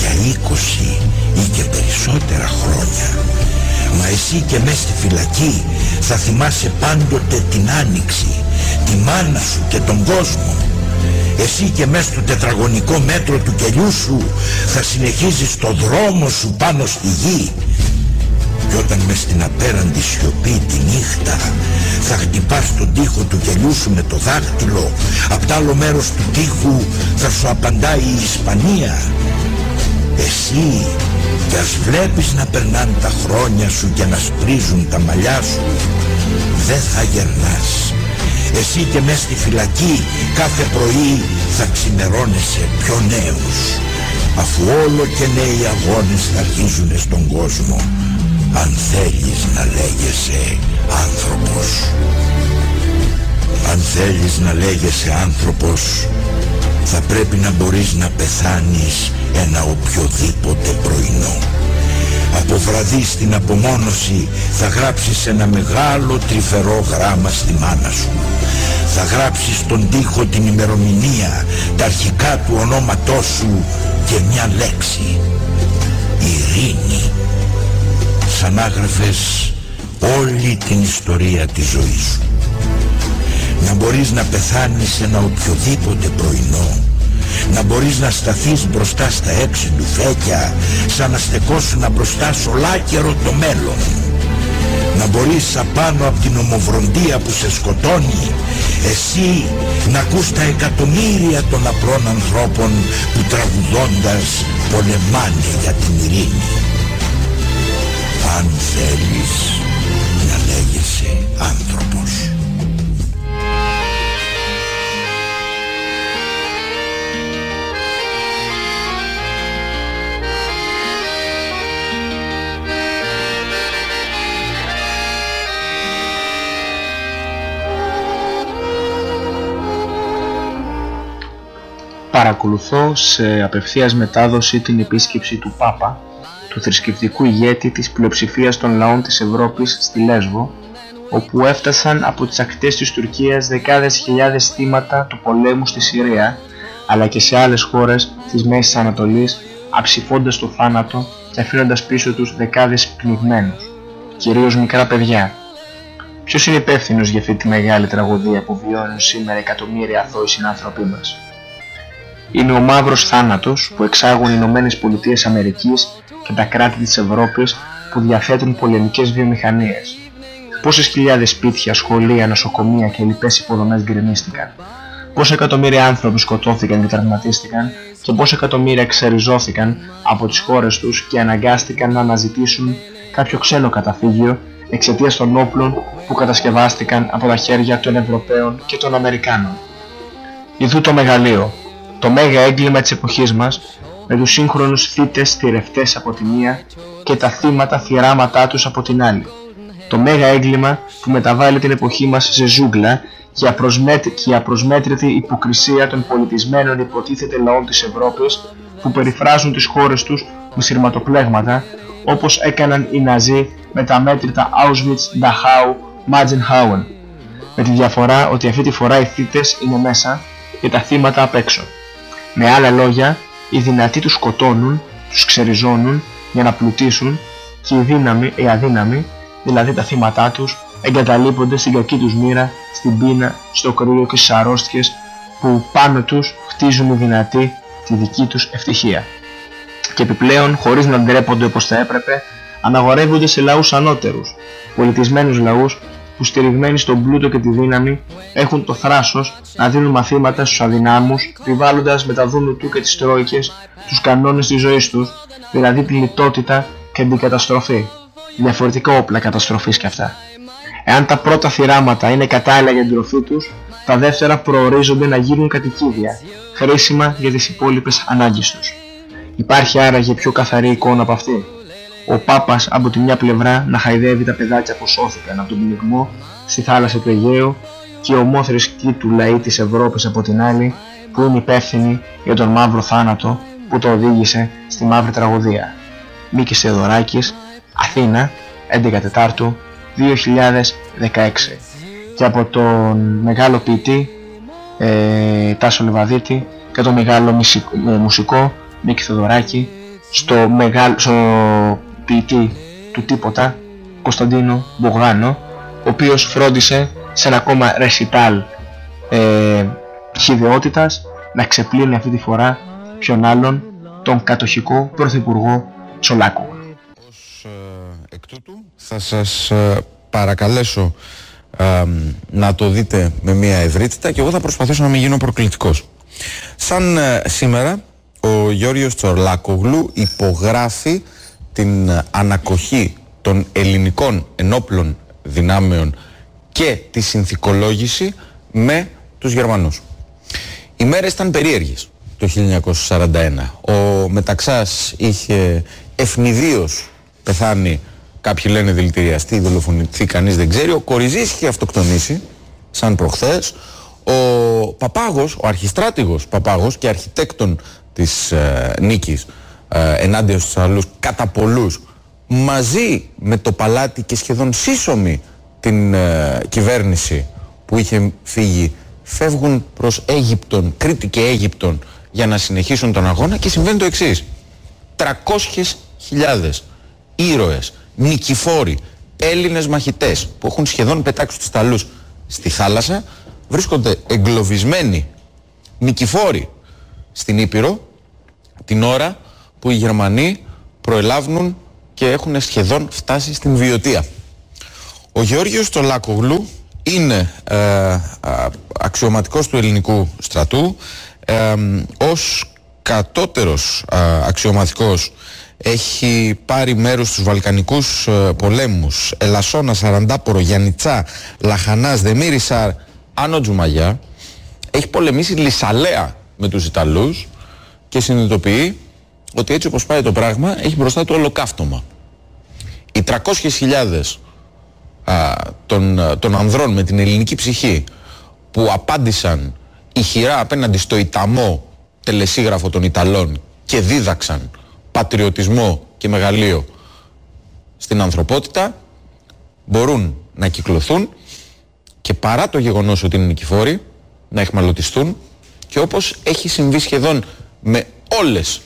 Για 20 ή και περισσότερα χρόνια. Μα εσύ και μες στη φυλακή θα θυμάσαι πάντοτε την άνοιξη Τη μάνα σου και τον κόσμο. Εσύ και μες στο τετραγωνικό μέτρο του κελιού σου θα συνεχίζεις το δρόμο σου πάνω στη γη και όταν μες στην απέραντη σιωπή τη νύχτα θα χτυπάς τον τοίχο του κελιού σου με το δάχτυλο. Απ' τ' άλλο μέρος του τοίχου θα σου απαντάει η Ισπανία. Εσύ κι ας βλέπεις να περνάνε τα χρόνια σου και να σπρίζουν τα μαλλιά σου. Δεν θα γερνάς. Εσύ και μες στη φυλακή κάθε πρωί θα ξημερώνεσαι πιο νέους Αφού όλο και νέοι αγώνες θα αρχίζουν στον κόσμο αν θέλεις να λέγεσαι άνθρωπος. Αν θέλεις να λέγεσαι άνθρωπος θα πρέπει να μπορείς να πεθάνεις ένα οποιοδήποτε πρωινό. Από βραδύ στην απομόνωση θα γράψεις ένα μεγάλο τρυφερό γράμμα στη μάνα σου. Θα γράψεις στον τοίχο την ημερομηνία, τα αρχικά του ονόματός σου και μια λέξη. Ειρήνη σαν άγραφες όλη την ιστορία της ζωής σου. Να μπορείς να πεθάνεις ένα οποιοδήποτε πρωινό. Να μπορείς να σταθείς μπροστά στα έξι του φέκια σαν να στεκόσουν μπροστά σ' ολάκερο το μέλλον. Να μπορείς απάνω από την ομοβροντία που σε σκοτώνει εσύ να ακούς τα εκατομμύρια των απλών ανθρώπων που τραγουδώντας πολεμάνε για την ειρήνη αν θέλεις να λέγεσαι άνθρωπος. Παρακολουθώ σε απευθείας μετάδοση την επίσκεψη του Πάπα του θρησκευτικού ηγέτη της πλειοψηφίας των λαών της Ευρώπης στη Λέσβο, όπου έφτασαν από τις ακτές της Τουρκίας δεκάδες χιλιάδες θύματα του πολέμου στη Συρία, αλλά και σε άλλες χώρες της Μέσης Ανατολής, αψηφώντας το θάνατο και αφήνοντας πίσω τους δεκάδες πνιγμένους, κυρίως μικρά παιδιά. Ποιος είναι υπεύθυνος για αυτή τη μεγάλη τραγωδία που βιώνουν σήμερα εκατομμύρια αθώοι συνάνθρωποι μας; Είναι ο μαύρος θάνατος που εξάγουν οι Ηνωμένες Πολιτείες Αμερικής και τα κράτη της Ευρώπης που διαθέτουν πολεμικές βιομηχανίες. Πόσες χιλιάδες σπίτια, σχολεία, νοσοκομεία και λοιπές υποδομές γκρεμίστηκαν. Πόσα εκατομμύρια άνθρωποι σκοτώθηκαν και τραυματίστηκαν και πόσα εκατομμύρια εξαριζώθηκαν από τις χώρες τους και αναγκάστηκαν να αναζητήσουν κάποιο ξένο καταφύγιο εξαιτίας των όπλων που κατασκευάστηκαν από τα χέρια των Ευρωπαίων και των Αμερικάνων. Ιδού το μεγαλείο, το μέγα έγκλημα της εποχής μας, με τους σύγχρονους θύτες θηρευτές από τη μία και τα θύματα θυράματά τους από την άλλη. Το μέγα έγκλημα που μεταβάλλει την εποχή μας σε ζούγκλα και, η απροσμέτρητη υποκρισία των πολιτισμένων υποτίθεται λαών της Ευρώπης που περιφράζουν τις χώρες τους με σειρματοπλέγματα όπως έκαναν οι Ναζί με τα μέτρητα Auschwitz, Dachau, Magenhauen με τη διαφορά ότι αυτή τη φορά οι θύτες είναι μέσα και τα θύματα απ' έξω. Με άλλα λόγια, οι δυνατοί τους σκοτώνουν, τους ξεριζώνουν για να πλουτίσουν και οι, δύναμοι, οι αδύναμοι, δηλαδή τα θύματά τους, εγκαταλείπονται στην κακή τους μοίρα, στην πείνα, στο κρύο και στις αρρώστιες που πάνω τους χτίζουν οι δυνατοί τη δική τους ευτυχία. Και επιπλέον, χωρίς να ντρέπονται όπως θα έπρεπε, αναγορεύονται σε λαούς ανώτερους, πολιτισμένους λαούς που στηριγμένοι στον πλούτο και τη δύναμη έχουν το θράσος να δίνουν μαθήματα στους αδυνάμους, επιβάλλοντας με τα δούνου του και τις τρόικες τους κανόνες της ζωής τους, δηλαδή τη λιτότητα και την καταστροφή. Διαφορετικά όπλα καταστροφής και αυτά. Εάν τα πρώτα θυράματα είναι κατάλληλα για την τροφή τους, τα δεύτερα προορίζονται να γίνουν κατοικίδια, χρήσιμα για τις υπόλοιπες ανάγκες τους. Υπάρχει άραγε πιο καθαρή εικόνα από αυτή. Ο Πάπας από τη μια πλευρά να χαϊδεύει τα παιδάκια που σώθηκαν από τον πνιγμό στη θάλασσα του Αιγαίου και οι ομόθρησκοι του λαοί της Ευρώπης από την άλλη που είναι υπεύθυνοι για τον μαύρο θάνατο που το οδήγησε στη μαύρη τραγωδία. Μίκης Θεοδωράκης, Αθήνα, 11 Τετάρτου 2016 και από τον μεγάλο ποιητή ε, Τάσο Λεβαδίτη και τον μεγάλο μουσικό Μίκη Θεοδωράκη στο, μεγάλο, στο ποιητή του τίποτα Κωνσταντίνο Μπογδάνο ο οποίος φρόντισε σε ένα ακόμα ρεσιτάλ ε, χιδεότητας να ξεπλύνει αυτή τη φορά ποιον άλλον τον κατοχικό πρωθυπουργό Τσολάκου. Ως ε, εκ τούτου θα σας ε, παρακαλέσω ε, να το δείτε με μια ευρύτητα και εγώ θα προσπαθήσω να μην γίνω προκλητικός. Σαν σήμερα ο Γιώργος Τσολάκογλου υπογράφει την ανακοχή των ελληνικών ενόπλων δυνάμεων και τη συνθηκολόγηση με τους Γερμανούς. Οι μέρες ήταν περίεργες το 1941. Ο Μεταξάς είχε ευνηδίως πεθάνει, κάποιοι λένε δηλητηριαστεί, δολοφονηθεί, κανείς δεν ξέρει. Ο Κοριζής είχε αυτοκτονήσει, σαν προχθές. Ο Παπάγος, ο αρχιστράτηγος Παπάγος και αρχιτέκτον της ε, νίκης ε, ενάντια στους άλλους κατά πολλούς μαζί με το παλάτι και σχεδόν σύσσωμη την ε, κυβέρνηση που είχε φύγει φεύγουν προς Αίγυπτον, Κρήτη και Αίγυπτον για να συνεχίσουν τον αγώνα και συμβαίνει το εξής. 300.000 ήρωες, νικηφόροι, Έλληνες μαχητές που έχουν σχεδόν πετάξει τους ταλούς στη θάλασσα βρίσκονται εγκλωβισμένοι νικηφόροι στην Ήπειρο την ώρα που οι Γερμανοί προελάβουν και έχουν σχεδόν φτάσει στην Βιωτία. Ο Γεώργιος Τολάκογλου είναι ε, αξιωματικός του ελληνικού στρατού ε, ως κατώτερος ε, αξιωματικός έχει πάρει μέρος στους Βαλκανικούς ε, πολέμους Ελασσόνα, Σαραντάπορο, Γιαννιτσά, Λαχανάς, Δεμίρισαρ, Άνω Τζουμαγιά έχει πολεμήσει λισαλέα με τους Ιταλούς και συνειδητοποιεί ότι έτσι όπως πάει το πράγμα έχει μπροστά του ολοκαύτωμα. Οι 300.000 των, των ανδρών με την ελληνική ψυχή που απάντησαν ηχηρά απέναντι στο Ιταμό τελεσίγραφο των Ιταλών και δίδαξαν πατριωτισμό και μεγαλείο στην ανθρωπότητα μπορούν να κυκλοθούν και παρά το γεγονός ότι είναι νικηφόροι να εχμαλωτιστούν και όπως έχει συμβεί σχεδόν με όλες τις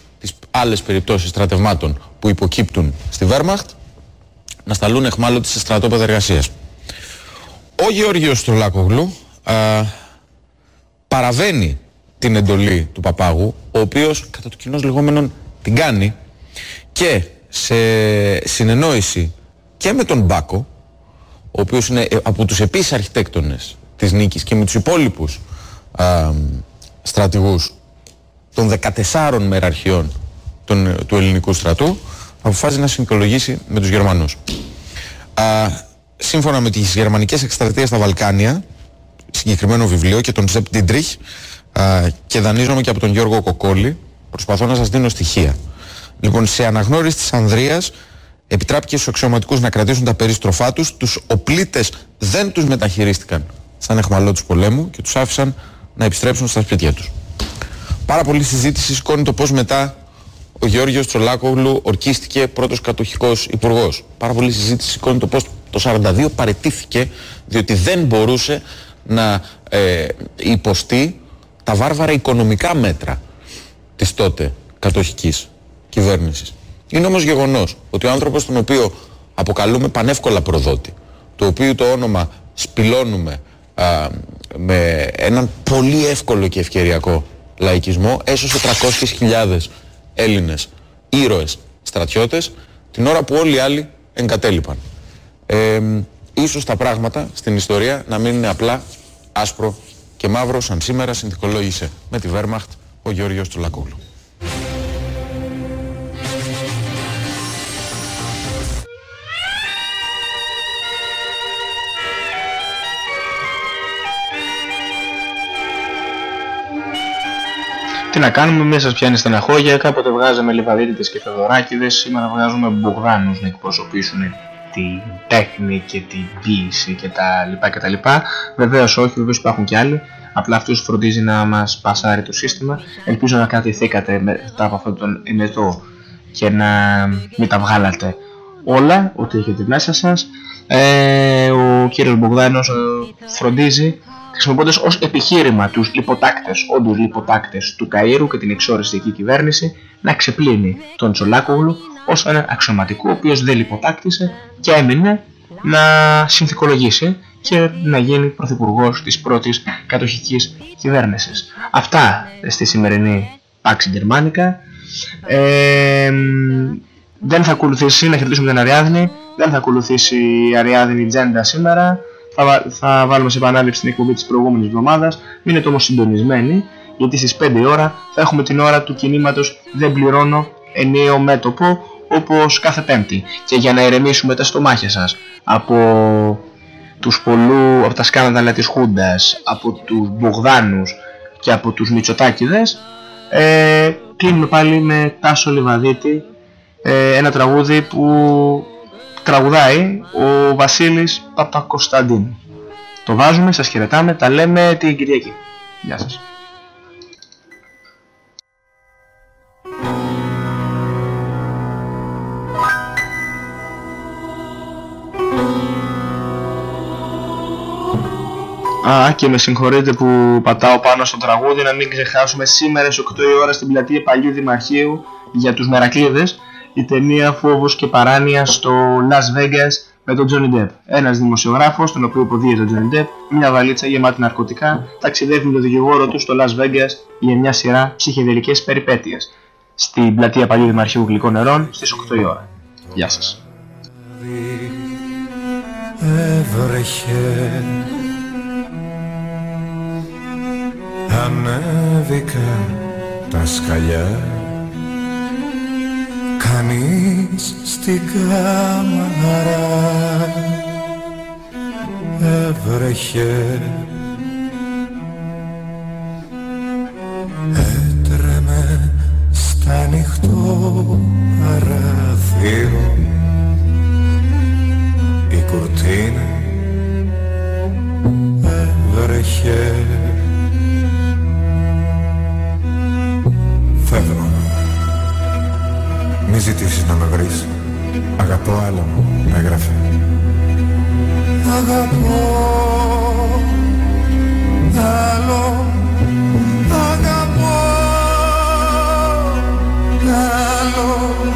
άλλες περιπτώσεις στρατευμάτων που υποκύπτουν στη Βέρμαχτ να σταλούν εχμάλωτοι σε στρατόπεδα εργασίας. Ο Γεώργιος Στρολάκογλου α, παραβαίνει την εντολή του Παπάγου, ο οποίος κατά το κοινός λεγόμενον την κάνει και σε συνεννόηση και με τον Μπάκο, ο οποίος είναι ε, από τους επίσης αρχιτέκτονες της νίκης και με τους υπόλοιπους α, στρατηγούς των 14 μεραρχιών των, του ελληνικού στρατού, αποφάσισε να συνθολογήσει με τους Γερμανούς. Α, σύμφωνα με τις γερμανικές εκστρατείες στα Βαλκάνια, συγκεκριμένο βιβλίο και τον Ζεπ Ντίντριχ και δανείζομαι και από τον Γιώργο Κοκόλη, προσπαθώ να σας δίνω στοιχεία. Λοιπόν, σε αναγνώριση της Ανδρείας επιτράπηκε στους αξιωματικούς να κρατήσουν τα περίστροφά τους, τους οπλίτες δεν τους μεταχειρίστηκαν σαν εχμαλό του πολέμου και τους άφησαν να επιστρέψουν στα σπίτια τους. Πάρα πολύ συζήτηση σηκώνει το πώς μετά ο Γεώργιος Τσολάκογλου ορκίστηκε πρώτος κατοχικός υπουργός. Πάρα πολύ συζήτηση σηκώνει το πώς το 42 παρετήθηκε διότι δεν μπορούσε να ε, υποστεί τα βάρβαρα οικονομικά μέτρα της τότε κατοχικής κυβέρνησης. Είναι όμως γεγονός ότι ο άνθρωπος τον οποίο αποκαλούμε πανεύκολα προδότη, το οποίο το όνομα σπηλώνουμε α, με έναν πολύ εύκολο και ευκαιριακό λαϊκισμό, έσωσε 300.000 Έλληνες ήρωες στρατιώτες την ώρα που όλοι οι άλλοι εγκατέλειπαν. Ε, ίσως τα πράγματα στην ιστορία να μην είναι απλά άσπρο και μαύρο σαν σήμερα συνθηκολόγησε με τη Βέρμαχτ ο Γεώργιος Τσουλακόγλου. Τι να κάνουμε, μέσα σας πιάνει στεναχώρια, κάποτε βγάζαμε λιβαδίτιδες και φεδωράκιδες, σήμερα βγάζουμε Μπογδάνους να εκπροσωπήσουν την τέχνη και την ποίηση και τα λοιπά και τα λοιπά. Βεβαίως όχι, βεβαίως υπάρχουν και άλλοι. Απλά αυτούς φροντίζει να μας πασάρει το σύστημα. Ελπίζω να κρατηθήκατε μετά από αυτόν τον εμετό και να μην τα βγάλατε όλα, ό,τι έχετε μέσα σας. Ε, ο κύριος Μπογδάνος ε, φροντίζει χρησιμοποιώντας ως επιχείρημα τους λιποτάκτες, όντους λιποτάκτες του Καΐρου και την εξόριστική κυβέρνηση να ξεπλύνει τον Τσολάκογλου ως έναν αξιωματικό ο οποίος δεν λιποτάκτησε και έμεινε να συνθηκολογήσει και να γίνει πρωθυπουργός της πρώτης κατοχικής κυβέρνησης. Αυτά στη σημερινή Πάξη Γερμανικά. Ε, δεν θα ακολουθήσει, να χαιρετήσουμε την Αριάδνη, δεν θα ακολουθήσει η Αριάδνη Τζέντα σήμερα. Θα, θα βάλουμε σε επανάληψη την εκπομπή της προηγούμενης εβδομάδας. Μείνετε όμως συντονισμένοι, γιατί στις 5 ώρα θα έχουμε την ώρα του κινήματος «Δεν πληρώνω ενίο μέτωπο» όπως κάθε πέμπτη. Και για να ηρεμήσουμε τα στομάχια σας από τους πολλού, από τα σκάνδαλα της Χούντας, από τους Μπογδάνους και από τους Μητσοτάκηδες, ε, κλείνουμε πάλι με Τάσο Λιβαδίτη, ε, ένα τραγούδι που τραγουδάει ο Βασίλης Παπακοσταντίνου. Το βάζουμε, σας χαιρετάμε, τα λέμε την Κυριακή. Γεια σας. Α, και με συγχωρείτε που πατάω πάνω στο τραγούδι να μην ξεχάσουμε σήμερα στις 8 η ώρα στην πλατεία Παλιού Δημαρχείου για τους Μερακλείδες η ταινία Φόβος και Παράνοια στο Las Vegas με τον Johnny Depp. Ένας δημοσιογράφος, τον οποίο υποδίεται τον Johnny Depp, μια βαλίτσα γεμάτη ναρκωτικά, ταξιδεύει με τον δικηγόρο του στο Las Vegas για μια σειρά ψυχεδελικές περιπέτειες. Στην πλατεία Παλιού Δημαρχείου Γλυκών Νερών στις 8 η ώρα. Γεια σας. Έβρεχε Ανέβηκα τα σκαλιά Κανείς στην κάμαρα έβρεχε. Έτρεμε στα ανοιχτό παράθυρο. Η κουρτίνα έβρεχε Μη ζητήσεις να με βρεις. Αγαπώ άλλο μου έγραφε. Αγαπώ άλλο Αγαπώ άλλο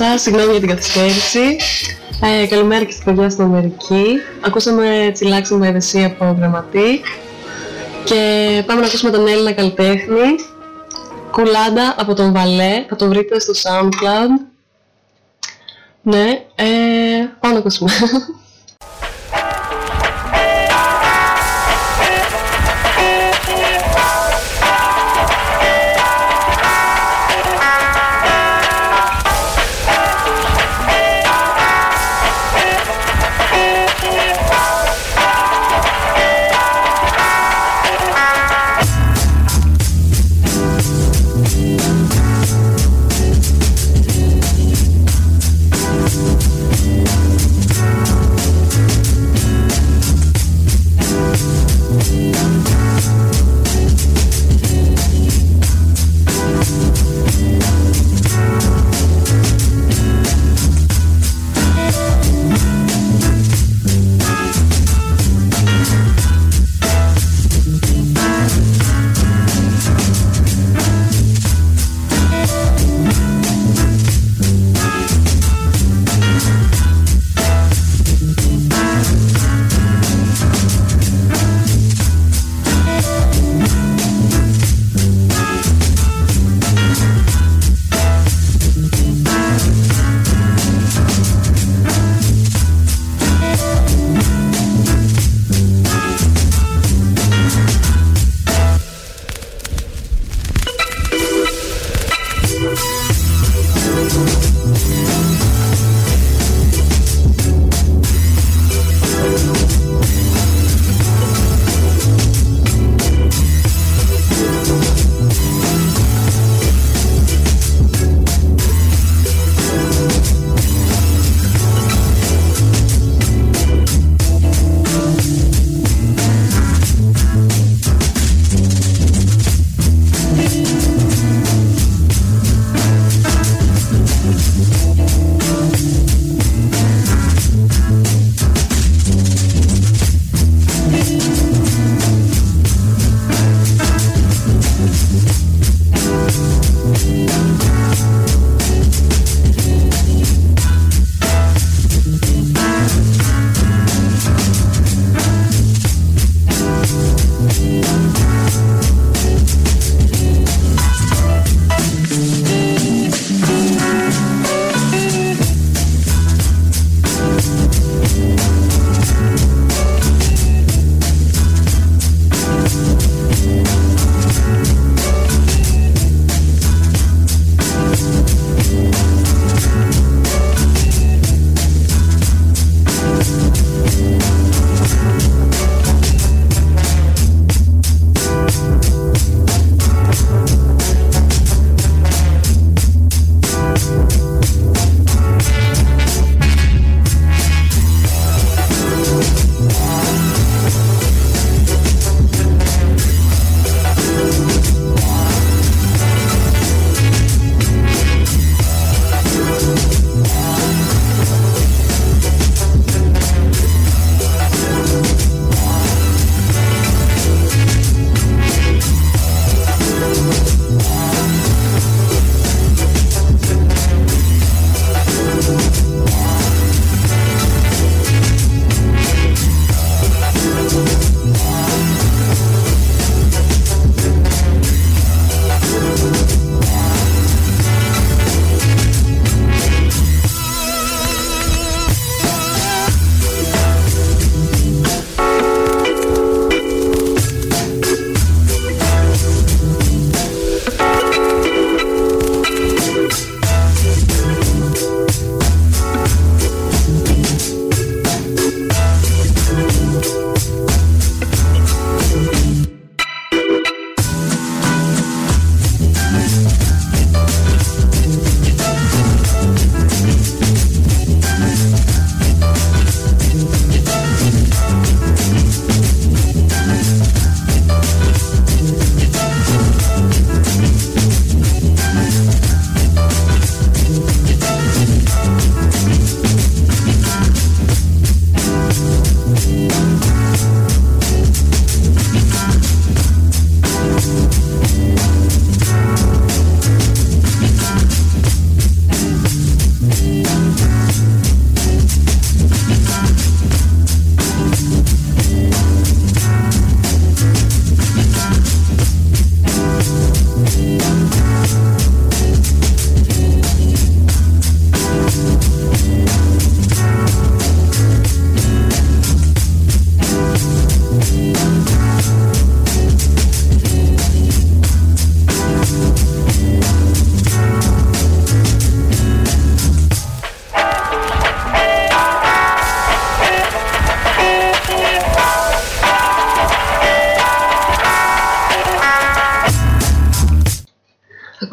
σας. Συγγνώμη για την καθυστέρηση. Ε, καλημέρα και στην παιδιά στην Αμερική. Ακούσαμε τσιλάξι με αιρεσία από Grammatic. Και πάμε να ακούσουμε τον Έλληνα καλλιτέχνη. Κουλάντα από τον Βαλέ. Θα το βρείτε στο SoundCloud. Ναι, ε, πάμε να ακούσουμε.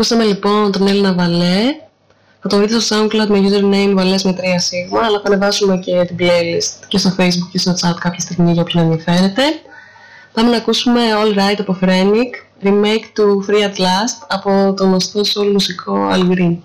Ακούσαμε λοιπόν τον Έλληνα Βαλέ. Θα τον βρείτε στο SoundCloud με username Βαλές με 3 σίγμα, αλλά θα ανεβάσουμε και την playlist και στο Facebook και στο chat κάποια στιγμή για όποιον ενδιαφέρεται. Πάμε να ακούσουμε All Right από Frenic, remake του Free At Last από τον γνωστό soul μουσικό Al Green.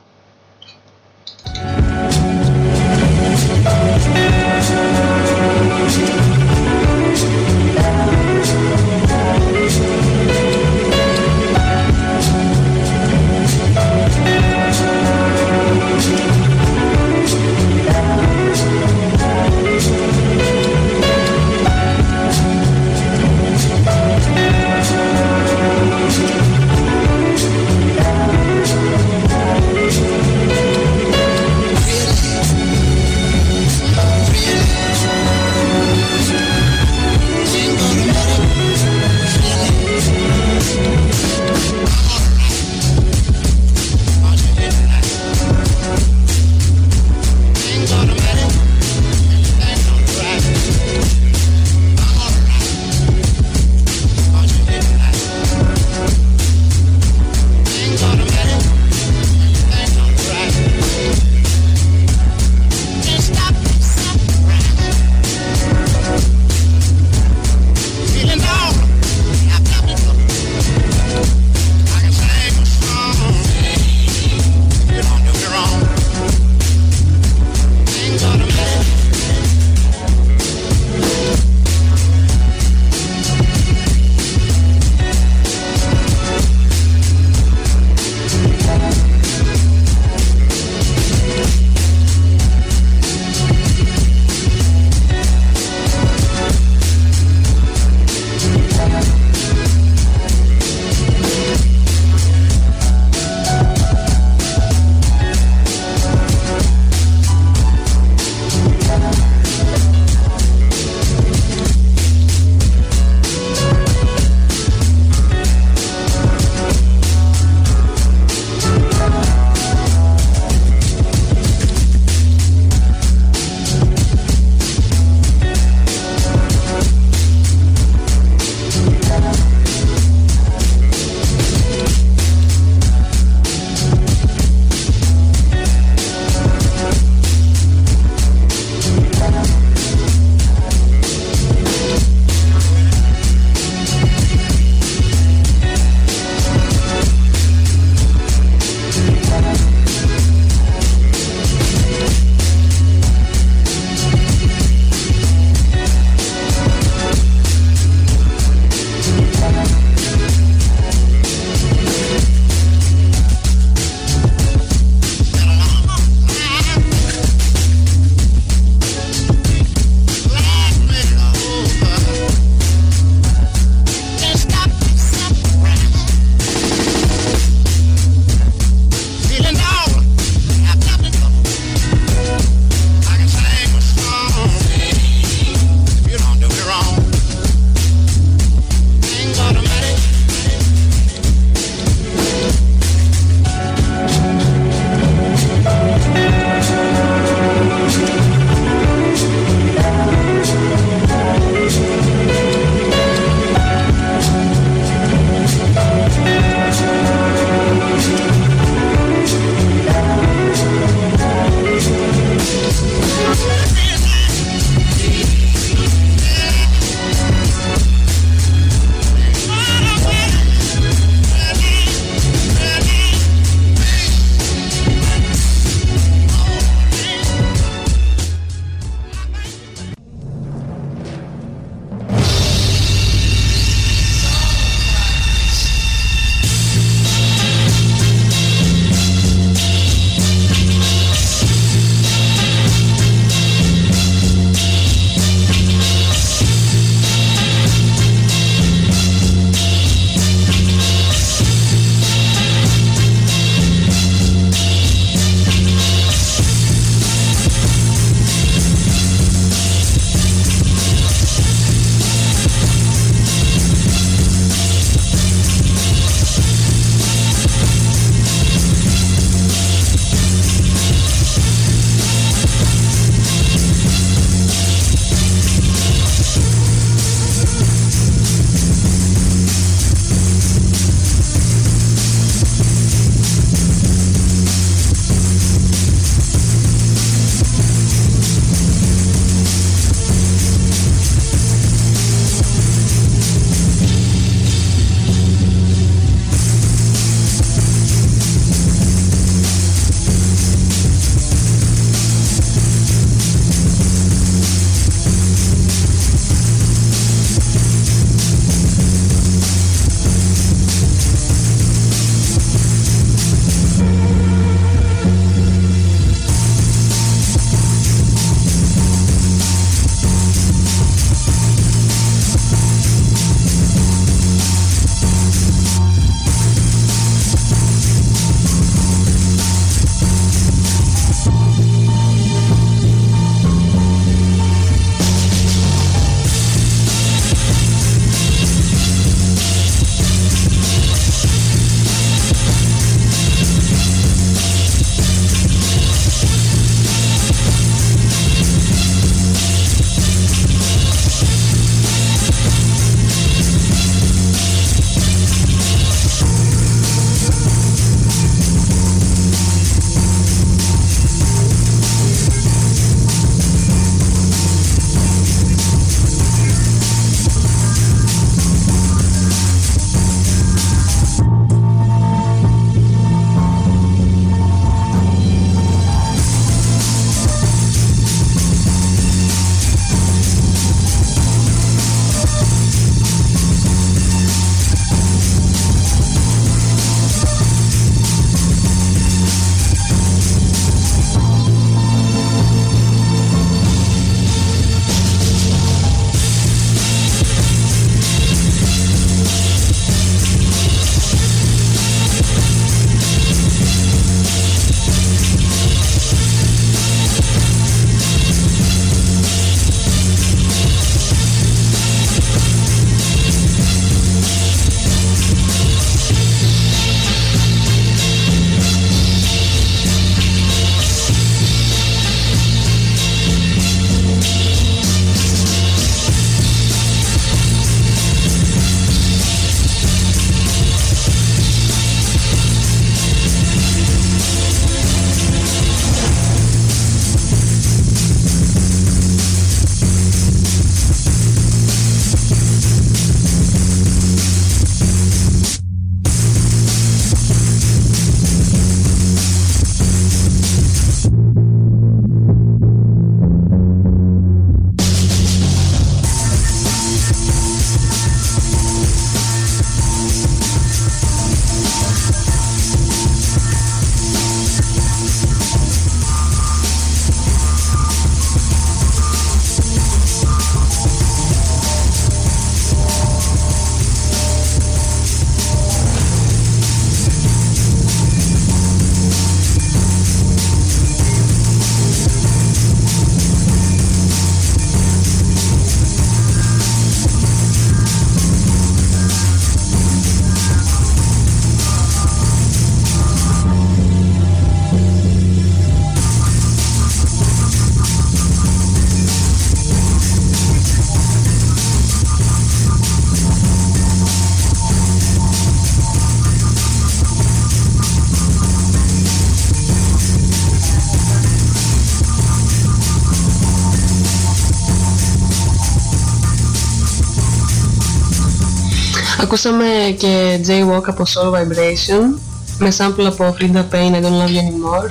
Ακούσαμε και Jaywalk από Soul Vibration με sample από Frida Payne, I Don't Love You Anymore.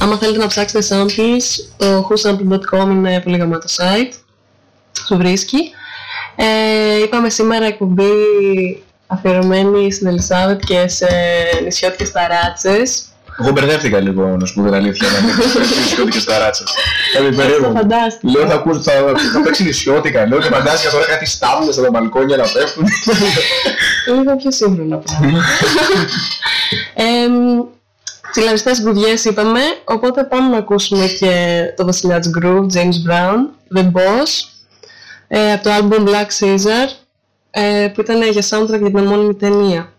Άμα θέλετε να ψάξετε samples, το whosample.com είναι πολύ γαμάτο site. Σου βρίσκει. Ε, είπαμε σήμερα εκπομπή αφιερωμένη στην Ελισάβετ και σε νησιώτικες ταράτσες. Εγώ μπερδεύτηκα λίγο να σου πω την αλήθεια να μην νησιώτικες ταράτσες. Δηλαδή περίεργο. φαντάστηκα. Λέω θα ακούσω, θα, θα παίξει νησιώτικα. Λέω και φαντάστηκα τώρα κάτι στάβλες από τα μπαλκόνια να πέφτουν. Λίγο πιο σύγχρονα πράγματα. ε, Τσιλαριστές γκουδιές είπαμε, οπότε πάμε να ακούσουμε και το βασιλιά της groove, James Brown, The Boss, ε, από το album Black Caesar, ε, που ήταν για soundtrack για την μόνιμη ταινία.